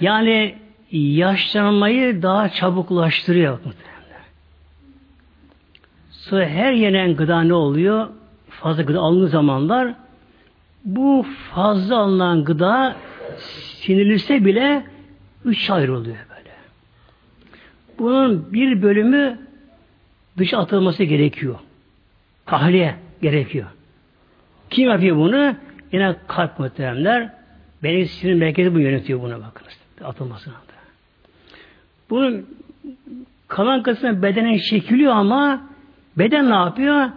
Yani yaşlanmayı daha çabuklaştırıyor muhtemelen. Sonra her yenen gıda ne oluyor? Fazla gıda alındığı zamanlar bu fazla alınan gıda sinirlise bile üç ayrılıyor böyle. Bunun bir bölümü dışa atılması gerekiyor. Tahliye gerekiyor. Kim yapıyor bunu? Yine kalp muhteremler. Benim sinir merkezi bu yönetiyor buna bakınız. Atılmasına da. Bunun kalan kısmı bedenen çekiliyor ama beden ne yapıyor?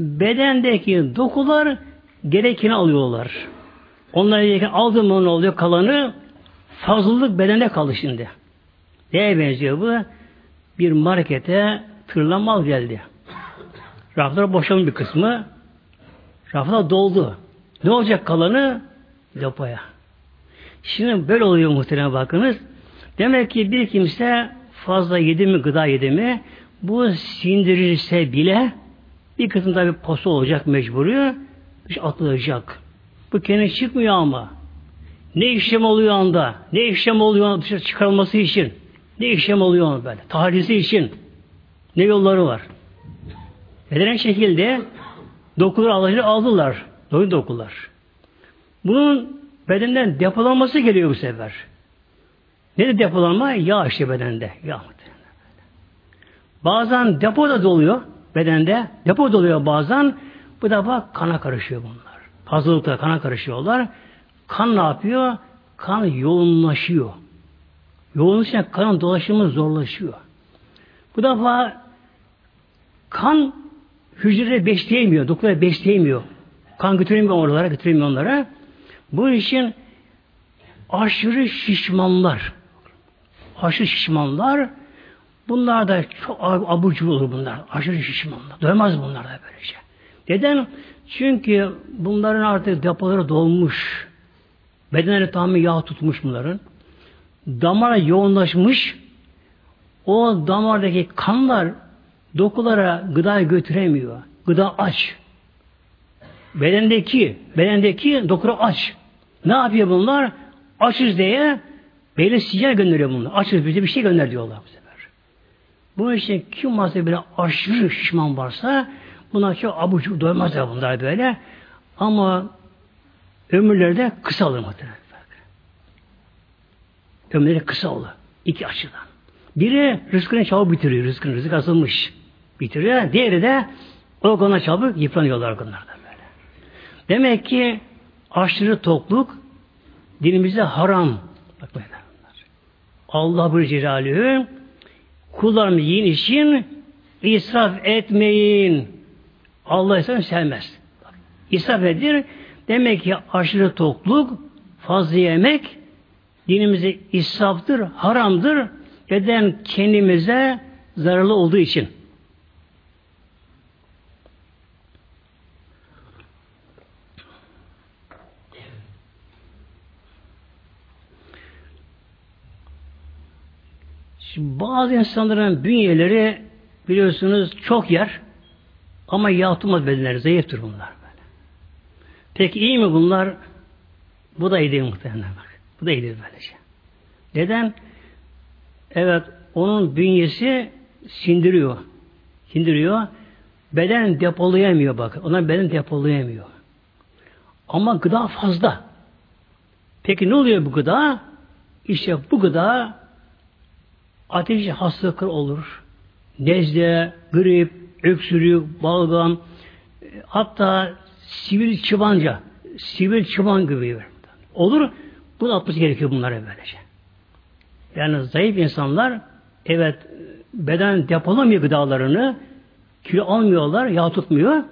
Bedendeki dokular gerekeni alıyorlar. Onlar gereken aldı mı oluyor? Kalanı fazlalık bedende kaldı şimdi. Neye benziyor bu? Bir markete tırla mal geldi. Raflar boşalmış bir kısmı. Raflar doldu. Ne olacak kalanı? Depoya. Şimdi böyle oluyor muhtemelen bakınız. Demek ki bir kimse fazla yedi mi, gıda yedi mi, bu sindirilse bile bir kısım tabi posta olacak mecburi, atılacak. Bu kendi çıkmıyor ama. Ne işlem oluyor anda? Ne işlem oluyor dışarı çıkarılması için? Ne işlem oluyor böyle? Tahlisi için? Ne yolları var? Neden şekilde dokuları alıcı aldılar. Doyun dokular. Bunun bedenden depolanması geliyor bu sefer. Ne de depolanma? Yağ işte bedende. Yağ. Bazen depo da doluyor bedende. Depo doluyor bazen. Bu defa kana karışıyor bunlar. Fazlalıkla kana karışıyorlar. Kan ne yapıyor? Kan yoğunlaşıyor. Yoğunlaşınca kanın dolaşımı zorlaşıyor. Bu defa kan hücreleri besleyemiyor, dokuları besleyemiyor. Kan götüremiyor oralara, götüremiyor onlara. Bu için aşırı şişmanlar, aşırı şişmanlar, bunlar da çok abur olur bunlar, aşırı şişmanlar. Doymaz bunlar da böylece. Neden? Çünkü bunların artık depoları dolmuş. Bedenleri tamamen yağ tutmuş bunların. Damara yoğunlaşmış. O damardaki kanlar dokulara gıda götüremiyor. Gıda aç. Bedendeki, bedendeki dokura aç. Ne yapıyor bunlar? Açız diye belli sinyal gönderiyor bunlar. Açız bize bir şey gönder diyorlar bu sefer. Bu için kim varsa böyle aşırı şişman varsa bunlar çok abucu doymazlar bunlar böyle. Ama ömürleri de kısa olur muhtemelen. Ömürleri kısa olur. İki açıdan. Biri rızkını çabuk bitiriyor. Rızkını rızık asılmış bitiriyor. Diğeri de o konuda çabuk yıpranıyorlar konularda böyle. Demek ki aşırı tokluk dinimizde haram. Bak böyle. Allah bir celalühü kullarını yiyin için israf etmeyin. Allah israf sevmez. İsraf edir. Demek ki aşırı tokluk, fazla yemek dinimize israftır, haramdır. Neden? Kendimize zararlı olduğu için. Şimdi bazı insanların bünyeleri biliyorsunuz çok yer ama yağ tutmaz bedenleri. Zayıftır bunlar. Böyle. Peki iyi mi bunlar? Bu da iyi değil muhtemelen bak. Bu da iyi değil böylece. Neden? Evet onun bünyesi sindiriyor. Sindiriyor. Beden depolayamıyor bak. Ona beden depolayamıyor. Ama gıda fazla. Peki ne oluyor bu gıda? İşte bu gıda ateş hastalıklar olur. Nezle, grip, öksürük, balgam, hatta sivil çıbanca, sivil çıban gibi olur. Bunu atması gerekiyor bunlara böylece. Yani zayıf insanlar evet beden depolamıyor gıdalarını kilo almıyorlar, yağ tutmuyor.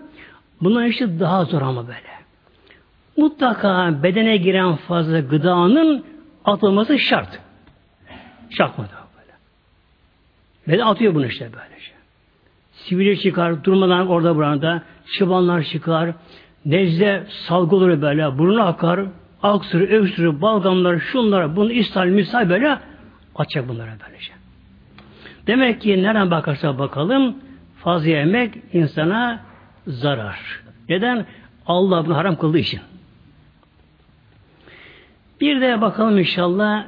Bunlar işte daha zor ama böyle. Mutlaka bedene giren fazla gıdanın atılması şart. Şart mı Beden atıyor bunu işte böylece. Sivili çıkar, durmadan orada burada, çıbanlar çıkar, nezle salgı olur böyle, burnu akar, aksırı, öksürü, balgamlar, şunlar, bunu ishal, misal böyle açacak bunlara böylece. Demek ki nereden bakarsa bakalım fazla yemek insana zarar. Neden? Allah bunu haram kıldığı için. Bir de bakalım inşallah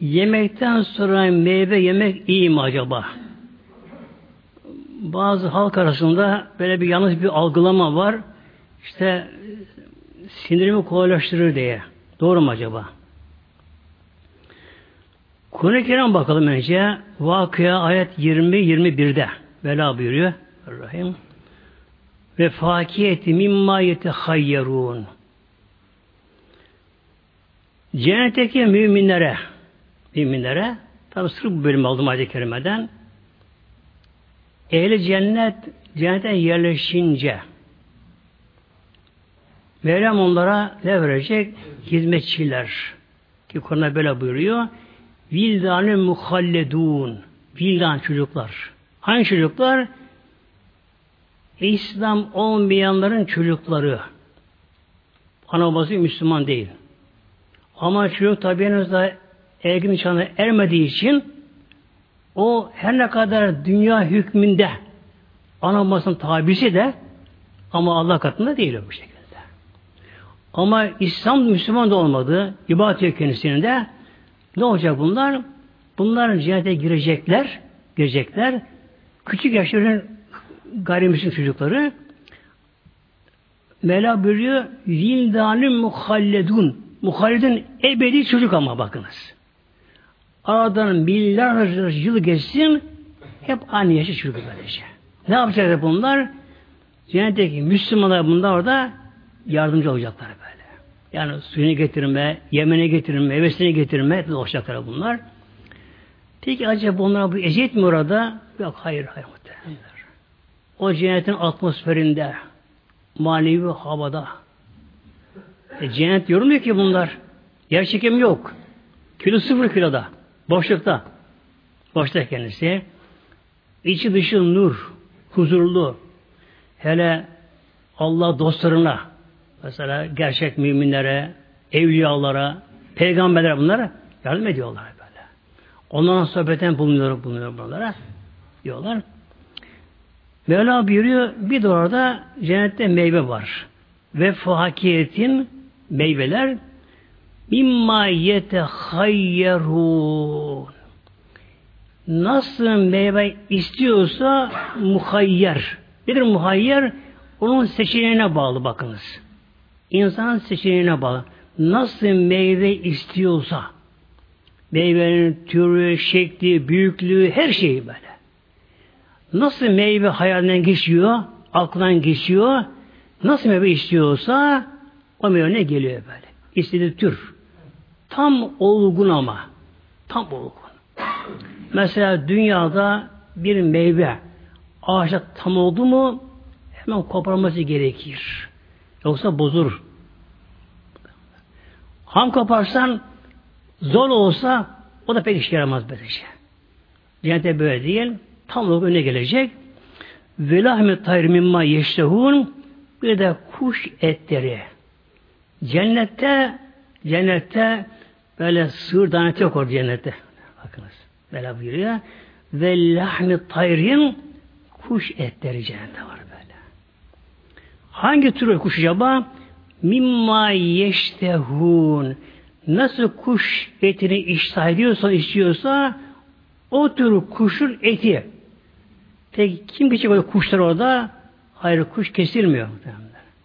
yemekten sonra meyve yemek iyi mi acaba? Bazı halk arasında böyle bir yanlış bir algılama var. İşte sinirimi kolaylaştırır diye. Doğru mu acaba? Kur'an-ı Kerim bakalım önce. Vakıya ayet 20-21'de. Vela buyuruyor. Rahim. Ve fakiyeti mimma yetehayyerun. Cennetteki müminlere müminlere tabi sırf bu bölümü aldım ayet-i kerimeden ehli cennet cennete yerleşince Mevlam onlara ne verecek? Hizmetçiler. Ki Kur'an'a böyle buyuruyor. Vildanı muhalledun. Vildan çocuklar. Hangi çocuklar? İslam olmayanların çocukları. Ana babası Müslüman değil. Ama çocuk tabi henüz ergin çağına ermediği için o her ne kadar dünya hükmünde ana tabisi de ama Allah katında değil bu şekilde. Ama İslam Müslüman da olmadı. ibadet kendisinin de. Ne olacak bunlar? Bunlar cennete girecekler. Girecekler. Küçük yaşların gayrimüslim çocukları Mela buyuruyor Vildanı muhalledun Muhalledun ebedi çocuk ama bakınız. Aradan milyarlarca yıl geçsin hep aynı yaşa çocuk böylece. Ne yapacaklar bunlar? Cennetteki Müslümanlar bunlar orada yardımcı olacaklar böyle. Yani suyunu getirme, yemene getirme, meyvesini getirme olacaklar bunlar. Peki acaba bunlara bu eziyet mi orada? Yok hayır hayır muhtemelenler. O cennetin atmosferinde, manevi havada. E, cennet yorulmuyor ki bunlar. Yer çekimi yok. Kilo sıfır kiloda. Boşlukta. Boşta kendisi. İçi dışı nur, huzurlu. Hele Allah dostlarına, mesela gerçek müminlere, evliyalara, peygamberlere bunlara yardım ediyorlar böyle. Onların sohbetten bulunuyor, bulunuyor bunlara diyorlar. Mevla buyuruyor, bir de cennette meyve var. Ve fakiyetin meyveler mimma yetehayyerun nasıl meyve istiyorsa muhayyer. Nedir muhayyer? Onun seçeneğine bağlı bakınız. İnsanın seçeneğine bağlı. Nasıl meyve istiyorsa meyvenin türü, şekli, büyüklüğü, her şeyi böyle. Nasıl meyve hayalinden geçiyor, aklından geçiyor, nasıl meyve istiyorsa o meyve geliyor böyle. İstediği tür. Tam olgun ama. Tam olgun. Mesela dünyada bir meyve ağaçta tam oldu mu hemen koparması gerekir. Yoksa bozulur. Ham koparsan Zor olsa o da pek işe yaramaz böylece. Cennette böyle değil. Tam olarak öne gelecek. Velahmet tayr mimma yeştehun bir de kuş etleri. Cennette cennette böyle sığır daneti yok orada cennette. Bakınız. Böyle buyuruyor. Ve lahmi tayrin kuş etleri cennette var böyle. Hangi tür kuş acaba? Mimma yeştehun. Nasıl kuş etini iştah ediyorsa, istiyorsa o tür kuşun eti. Peki kim geçecek o kuşlar orada? Hayır kuş kesilmiyor.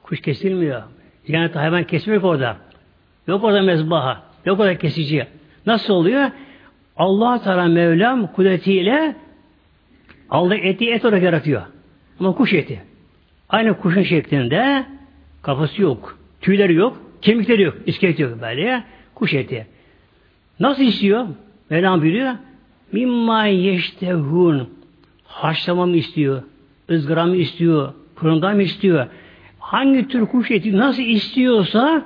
Kuş kesilmiyor. Yani hayvan kesmek orada. Yok orada mezbaha. Yok orada kesici. Nasıl oluyor? Allah Teala Mevlam kudretiyle Allah eti et olarak yaratıyor. Ama kuş eti. Aynı kuşun şeklinde kafası yok. Tüyleri yok. Kemikleri yok. İskelet yok böyle. Kuş eti. Nasıl istiyor? Mevlam biliyor. Mimma yeştehun. Haşlama mı istiyor? ızgara mı istiyor? Fırında mı istiyor? Hangi tür kuş eti nasıl istiyorsa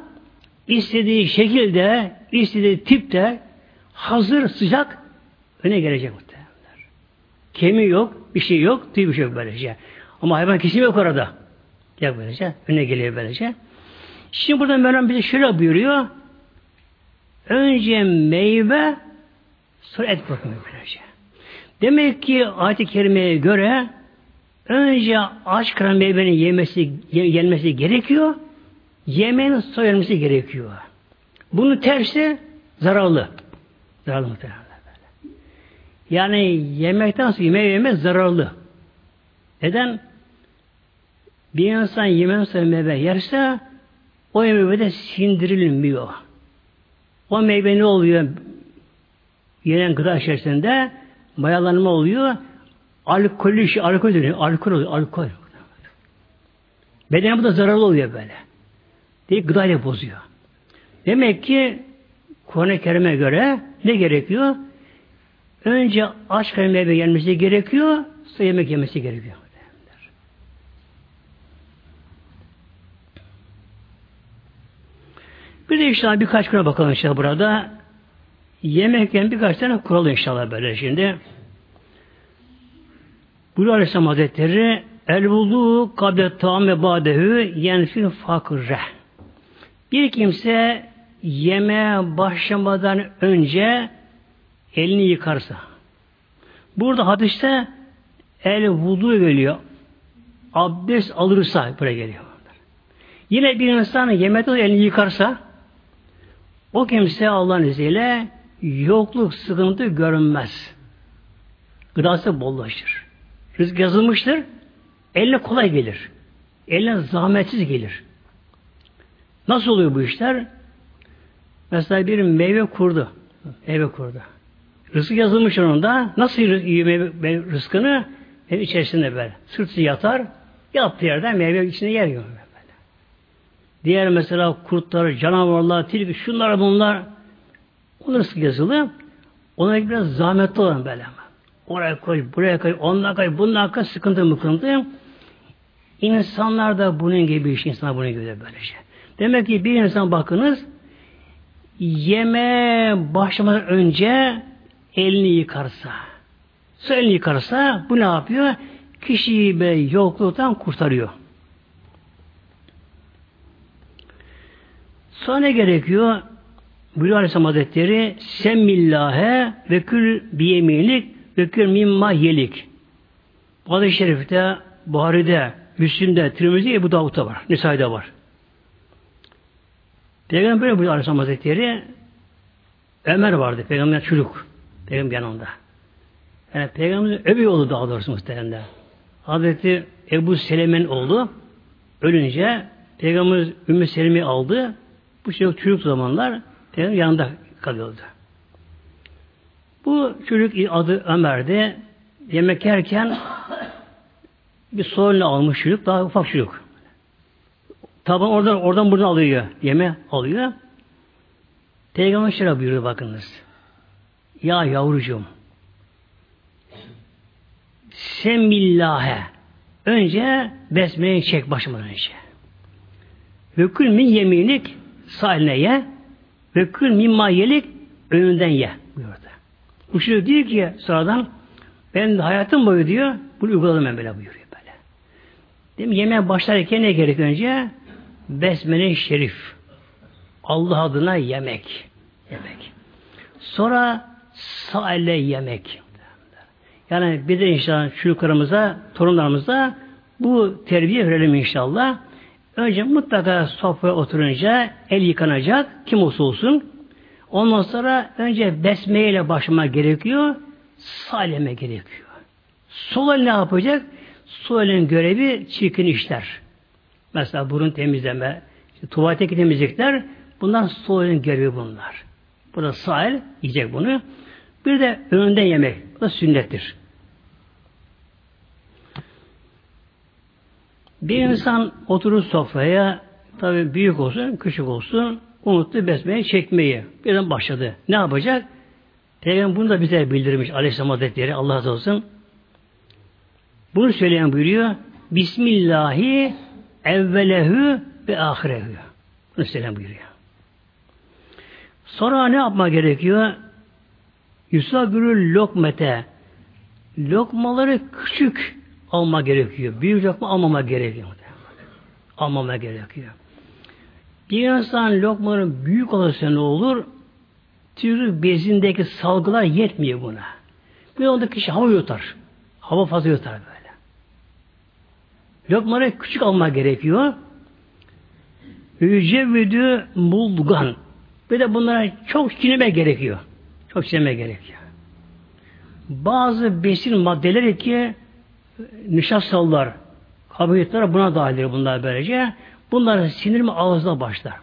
istediği şekilde, istediği tipte hazır, sıcak öne gelecek muhtemelenler. Kemiği yok, bir şey yok, tüy bir şey yok böylece. Ama hayvan kesim yok orada. Gel böylece, öne geliyor böylece. Şimdi burada Mevlam bize şöyle buyuruyor. Önce meyve, sonra et bakımı böylece. Demek ki ayet-i kerimeye göre önce aç karan meyvenin yemesi, yenmesi gerekiyor. Yemeğin soyulması gerekiyor. Bunun tersi zararlı. Zararlı muhtemelen böyle. Yani yemekten sonra yemeği yemek zararlı. Neden? Bir insan yemekten sonra meyve yerse o meyve de sindirilmiyor. O meyve ne oluyor? Yenen gıda içerisinde mayalanma oluyor. Alkol işi, alkol dönüyor. Alkol oluyor, alkol. Bedene bu da zararlı oluyor böyle. Değil, gıdayla bozuyor. Demek ki Kur'an-ı Kerim'e göre ne gerekiyor? Önce aç karnı meyve yenmesi gerekiyor, sonra yemek yemesi gerekiyor. Bir de inşallah birkaç kura bakalım inşallah burada. Yemekken birkaç tane kural inşallah böyle şimdi. Buyur Aleyhisselam Hazretleri El vudu kablet tam ve badehü yenfil fakre. Bir kimse yemeğe başlamadan önce elini yıkarsa. Burada hadiste el vudu geliyor. Abdest alırsa buraya geliyor. Yine bir insan yemekte elini yıkarsa o kimse Allah'ın izniyle yokluk, sıkıntı görünmez. Gıdası bollaşır. Rızk yazılmıştır. Eline kolay gelir. Eline zahmetsiz gelir. Nasıl oluyor bu işler? Mesela bir meyve kurdu. Meyve kurdu. Rızkı yazılmış onda. Nasıl yiyor meyve, rızkını? Ev içerisinde böyle. Sırtı yatar. Yattığı yerden meyve içinde yer yiyor. Böyle. Diğer mesela kurtlar, canavarlar, tilki, şunlar bunlar onun rızkı yazılı. Ona biraz zahmetli olan böyle. Oraya koy, buraya koy, onunla koy, bununla koy, sıkıntı mıkıntı. İnsanlar da bunun gibi iş, insanlar bunun gibi de böylece. Şey. Demek ki bir insan bakınız, yeme başlamadan önce elini yıkarsa, su elini yıkarsa bu ne yapıyor? Kişiyi be yokluktan kurtarıyor. Sonra ne gerekiyor? Buyuruyor Aleyhisselam Hazretleri Semmillâhe ve kül biyeminik ve kül mimma yelik. Hadis-i Şerif'te, Buhari'de, Müslim'de, Tirmizi, Ebu Davud'da var. Nisa'da var. Peygamber böyle buyuruyor Aleyhisselam Hazretleri Ömer vardı. Peygamber çocuk. Peygamber yanında. Yani Peygamberimizin öbür oğlu daha doğrusu muhtemelen. Hazreti Ebu Selemen oldu. Ölünce Peygamberimiz Ümmü Selim'i aldı. Bu çocuk çocuk zamanlar Peygamber yanında kalıyordu. Bu çocuk adı Ömer'de yemek yerken bir sorunla almış çocuk, daha ufak çocuk. Taban oradan, oradan buradan alıyor, yeme alıyor. Peygamber şöyle buyuruyor bakınız. Ya yavrucuğum Semmillâhe Önce besmeyi çek başıma önce. Ve kül min yeminik sağ eline ye ve kül mimma yelik önünden ye buyurdu. Bu şimdi diyor ki sıradan ben hayatım boyu diyor bunu uyguladım ben böyle buyuruyor böyle. Değil mi? Yemeğe başlarken ne gerek önce? Besmele şerif. Allah adına yemek. Yemek. Sonra sağle yemek. Yani bir de inşallah çocuklarımıza, torunlarımıza bu terbiye verelim inşallah. Önce mutlaka sofraya oturunca el yıkanacak, kim olsa olsun. Ondan sonra önce besmeye ile başlama gerekiyor, saleme gerekiyor. Sol el ne yapacak? Sol elin görevi çirkin işler. Mesela burun temizleme, işte tuvaletteki temizlikler, bunlar elin görevi bunlar. Bu da sağ el yiyecek bunu. Bir de önünden yemek. Bu da sünnettir. Bir insan oturur sofraya, tabi büyük olsun, küçük olsun, unuttu besmeye çekmeyi. Birden başladı. Ne yapacak? Peygamber bunu da bize bildirmiş Aleyhisselam Hazretleri, Allah razı olsun. Bunu söyleyen buyuruyor. Bismillahi evvelehu ve. Bunu söyleyen buyuruyor. Sonra ne yapma gerekiyor? Yusagürül lokmete lokmaları küçük alma gerekiyor. Büyük lokma almama gerekiyor. Almama gerekiyor. Bir insan lokmanın büyük olursa ne olur? Tüyürük bezindeki salgılar yetmiyor buna. Bir onda kişi hava yutar. Hava fazla yutar böyle. Lokmanı küçük alma gerekiyor. Yücevidü bulgan. Bir de bunlara çok çiğneme gerekiyor. Çok çiğneme gerekiyor. Bazı besin maddeleri ki nişastalılar, karbonhidratlar buna dahildir bunlar böylece. Bunların sinirimi ağızda başlar.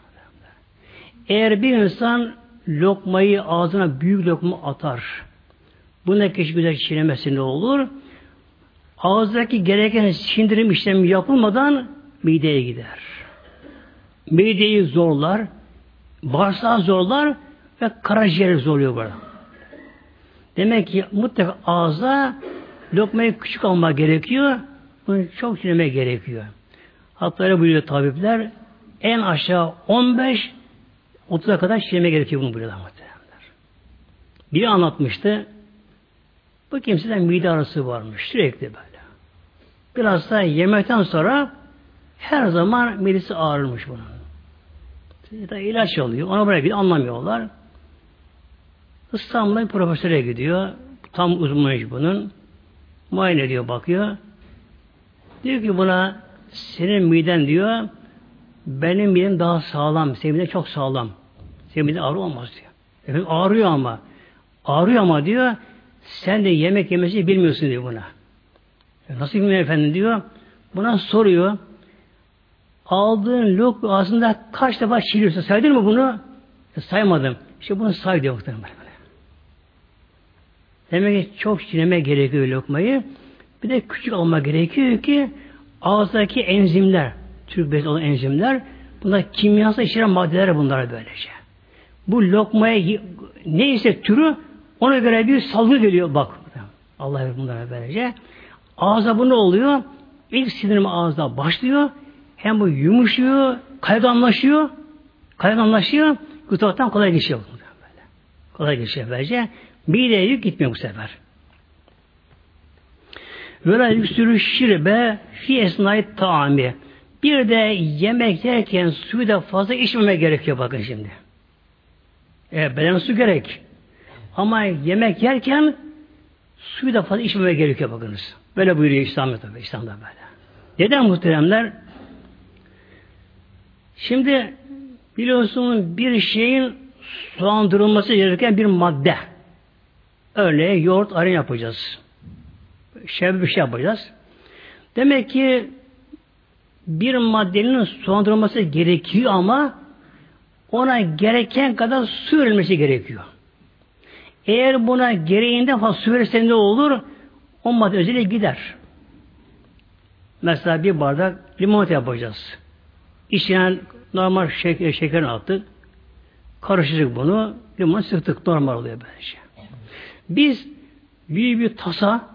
Eğer bir insan lokmayı ağzına büyük lokma atar, bu ne kişi güzel çiğnemesi ne olur? Ağızdaki gereken sindirim işlemi yapılmadan mideye gider. Mideyi zorlar, bağırsağı zorlar ve karaciğeri zorluyor burada. Demek ki mutlaka ağza lokmayı küçük alma gerekiyor. Bunu çok çiğneme gerekiyor. Hatta öyle buyuruyor tabipler en aşağı 15 30'a kadar çiğneme gerekiyor bunu buyuruyorlar muhtemelenler. Biri anlatmıştı. Bu kimseden mide arası varmış. Sürekli böyle. Biraz da yemekten sonra her zaman midesi ağrırmış bunun. Da ilaç alıyor. Ona bırak bir anlamıyorlar. İstanbul'a bir profesöre gidiyor. Tam uzmanı bunun. Muayene ediyor, bakıyor. Diyor ki buna senin miden diyor benim midem daha sağlam. Senin miden çok sağlam. Senin miden ağrı olmaz diyor. Efendim ağrıyor ama. Ağrıyor ama diyor sen de yemek yemesi bilmiyorsun diyor buna. Nasıl bilmiyor efendim diyor. Buna soruyor. Aldığın lok aslında kaç defa çiğniyorsun? Saydın mı bunu? E, saymadım. İşte bunu say diyor muhtemelen. Demek ki çok çiğneme gerekiyor lokmayı. Bir de küçük alma gerekiyor ki ağızdaki enzimler, Türk bezi olan enzimler, bunlar kimyasal içeren maddeler bunlar böylece. Bu lokmaya neyse türü ona göre bir salgı geliyor bak. Allah bunlara böylece. Ağza bu ne oluyor? İlk sinirimi ağızda başlıyor. Hem bu yumuşuyor, kayganlaşıyor. Kayganlaşıyor. Bu taraftan kolay geçiyor. Böyle. Kolay geçiyor böylece. Mideye yük gitmiyor bu sefer. Böyle yüksürü şirbe fi esnai taami. Bir de yemek yerken suyu da fazla içmeme gerekiyor bakın şimdi. E, beden su gerek. Ama yemek yerken suyu da fazla içmeme gerekiyor bakınız. Böyle buyuruyor İslam'da tabi. İslam'da böyle. Neden muhteremler? Şimdi biliyorsunuz bir şeyin sulandırılması gereken bir madde. Örneğin yoğurt arın yapacağız. Şev bir şey yapacağız. Demek ki bir maddenin sulandırılması gerekiyor ama ona gereken kadar su verilmesi gerekiyor. Eğer buna gereğinden fazla su verirse ne olur? O madde özelliği gider. Mesela bir bardak limonata yapacağız. İçine normal şeker, şekerini attık. Karıştırdık bunu. Limon sıktık. Normal oluyor böylece. Biz büyük bir tasa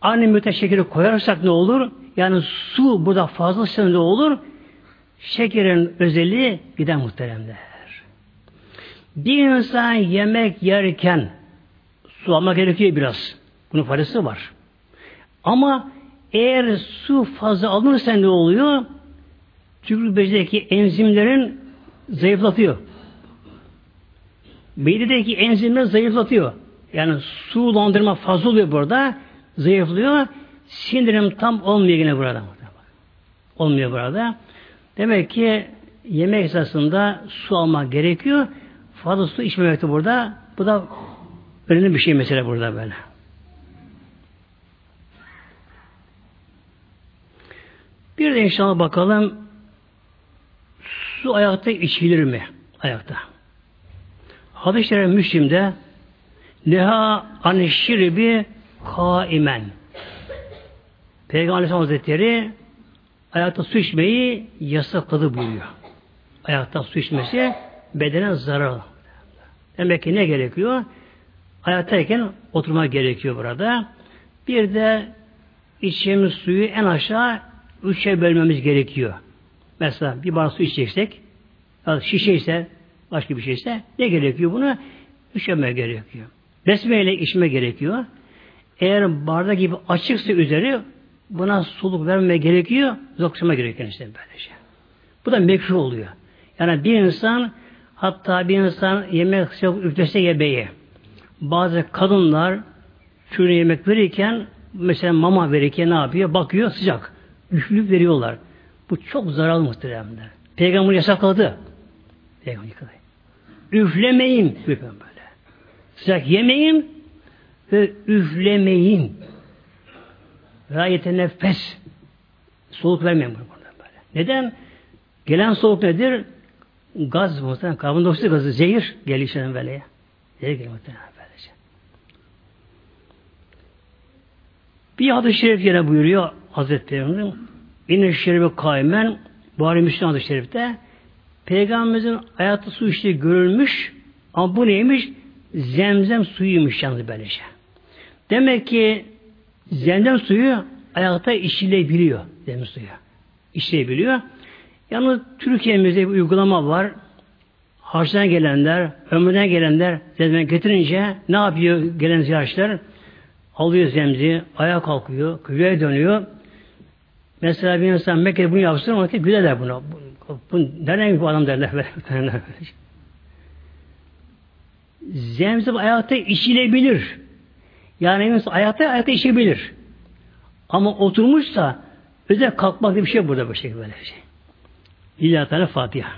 aynı müte şekeri koyarsak ne olur? Yani su burada fazla ne olur? Şekerin özelliği gider muhteremler. Bir insan yemek yerken su almak gerekiyor biraz. Bunun faydası var. Ama eğer su fazla alınırsa ne oluyor? Tükürük bezindeki enzimlerin zayıflatıyor. Midedeki enzimler zayıflatıyor. Yani sulandırma fazla oluyor burada. Zayıflıyor. Sindirim tam olmuyor yine burada. Olmuyor burada. Demek ki yemek esasında su almak gerekiyor. Fazla su içmemekte burada. Bu da önemli bir şey mesela burada böyle. Bir de inşallah bakalım su ayakta içilir mi? Ayakta. Hadis-i Şerif Müslim'de Neha anişşiribi kaimen Peygamber Aleyhisselam Hazretleri ayakta su içmeyi yasakladı buyuruyor. Ayakta su içmesi bedene zarar. Demek ki ne gerekiyor? Ayaktayken oturma gerekiyor burada. Bir de içeceğimiz suyu en aşağı üçe bölmemiz gerekiyor. Mesela bir bardak su içeceksek, şişe ise, başka bir şeyse ne gerekiyor bunu? Üçeme gerekiyor. Besmeyle içme gerekiyor. Eğer bardak gibi açıksa üzeri buna soluk vermeme gerekiyor, uzaklaşma gerekiyor işte böylece. Bu da mekruh oluyor. Yani bir insan hatta bir insan yemek sıcak üflese yemeği. Bazı kadınlar çocuğuna yemek verirken mesela mama verirken ne yapıyor? Bakıyor sıcak. Üflüp veriyorlar. Bu çok zararlı muhteremler. Peygamber yasakladı. Peygamber yasakladı. Üflemeyin. Böyle. Sıcak yemeyin ve üflemeyin. Ve nefes. Soğuk vermeyin burada böyle. Neden? Gelen soğuk nedir? Gaz muhtemelen. Karbondioksit gazı. Zehir gelişen böyle. Zehir geliyor muhtemelen böylece. Bir hadis-i şerif yine buyuruyor Hazreti Peygamber. İnne şeribi kaimen Buhari Müslüman hadis-i şerifte Peygamberimizin hayatı su içtiği görülmüş ama bu neymiş? Zemzem suyuymuş yalnız böylece. Demek ki zemzem suyu ayakta içilebiliyor. Zemzem suyu. İçilebiliyor. Yalnız Türkiye'mizde bir uygulama var. Harçtan gelenler, ömrüden gelenler zemzem getirince ne yapıyor gelen ziyaretçiler? Alıyor zemzi, ayağa kalkıyor, kıyıya dönüyor. Mesela bir insan Mekke'de bunu yapsın, ona gülerler buna. Bu, bu, nereden bu adam derler. Zemzem ayakta içilebilir. Yani mesela ayakta ayakta içebilir. Ama oturmuşsa özel kalkmak diye bir şey burada bu şekilde böyle bir şey. Lillahi Teala Fatiha.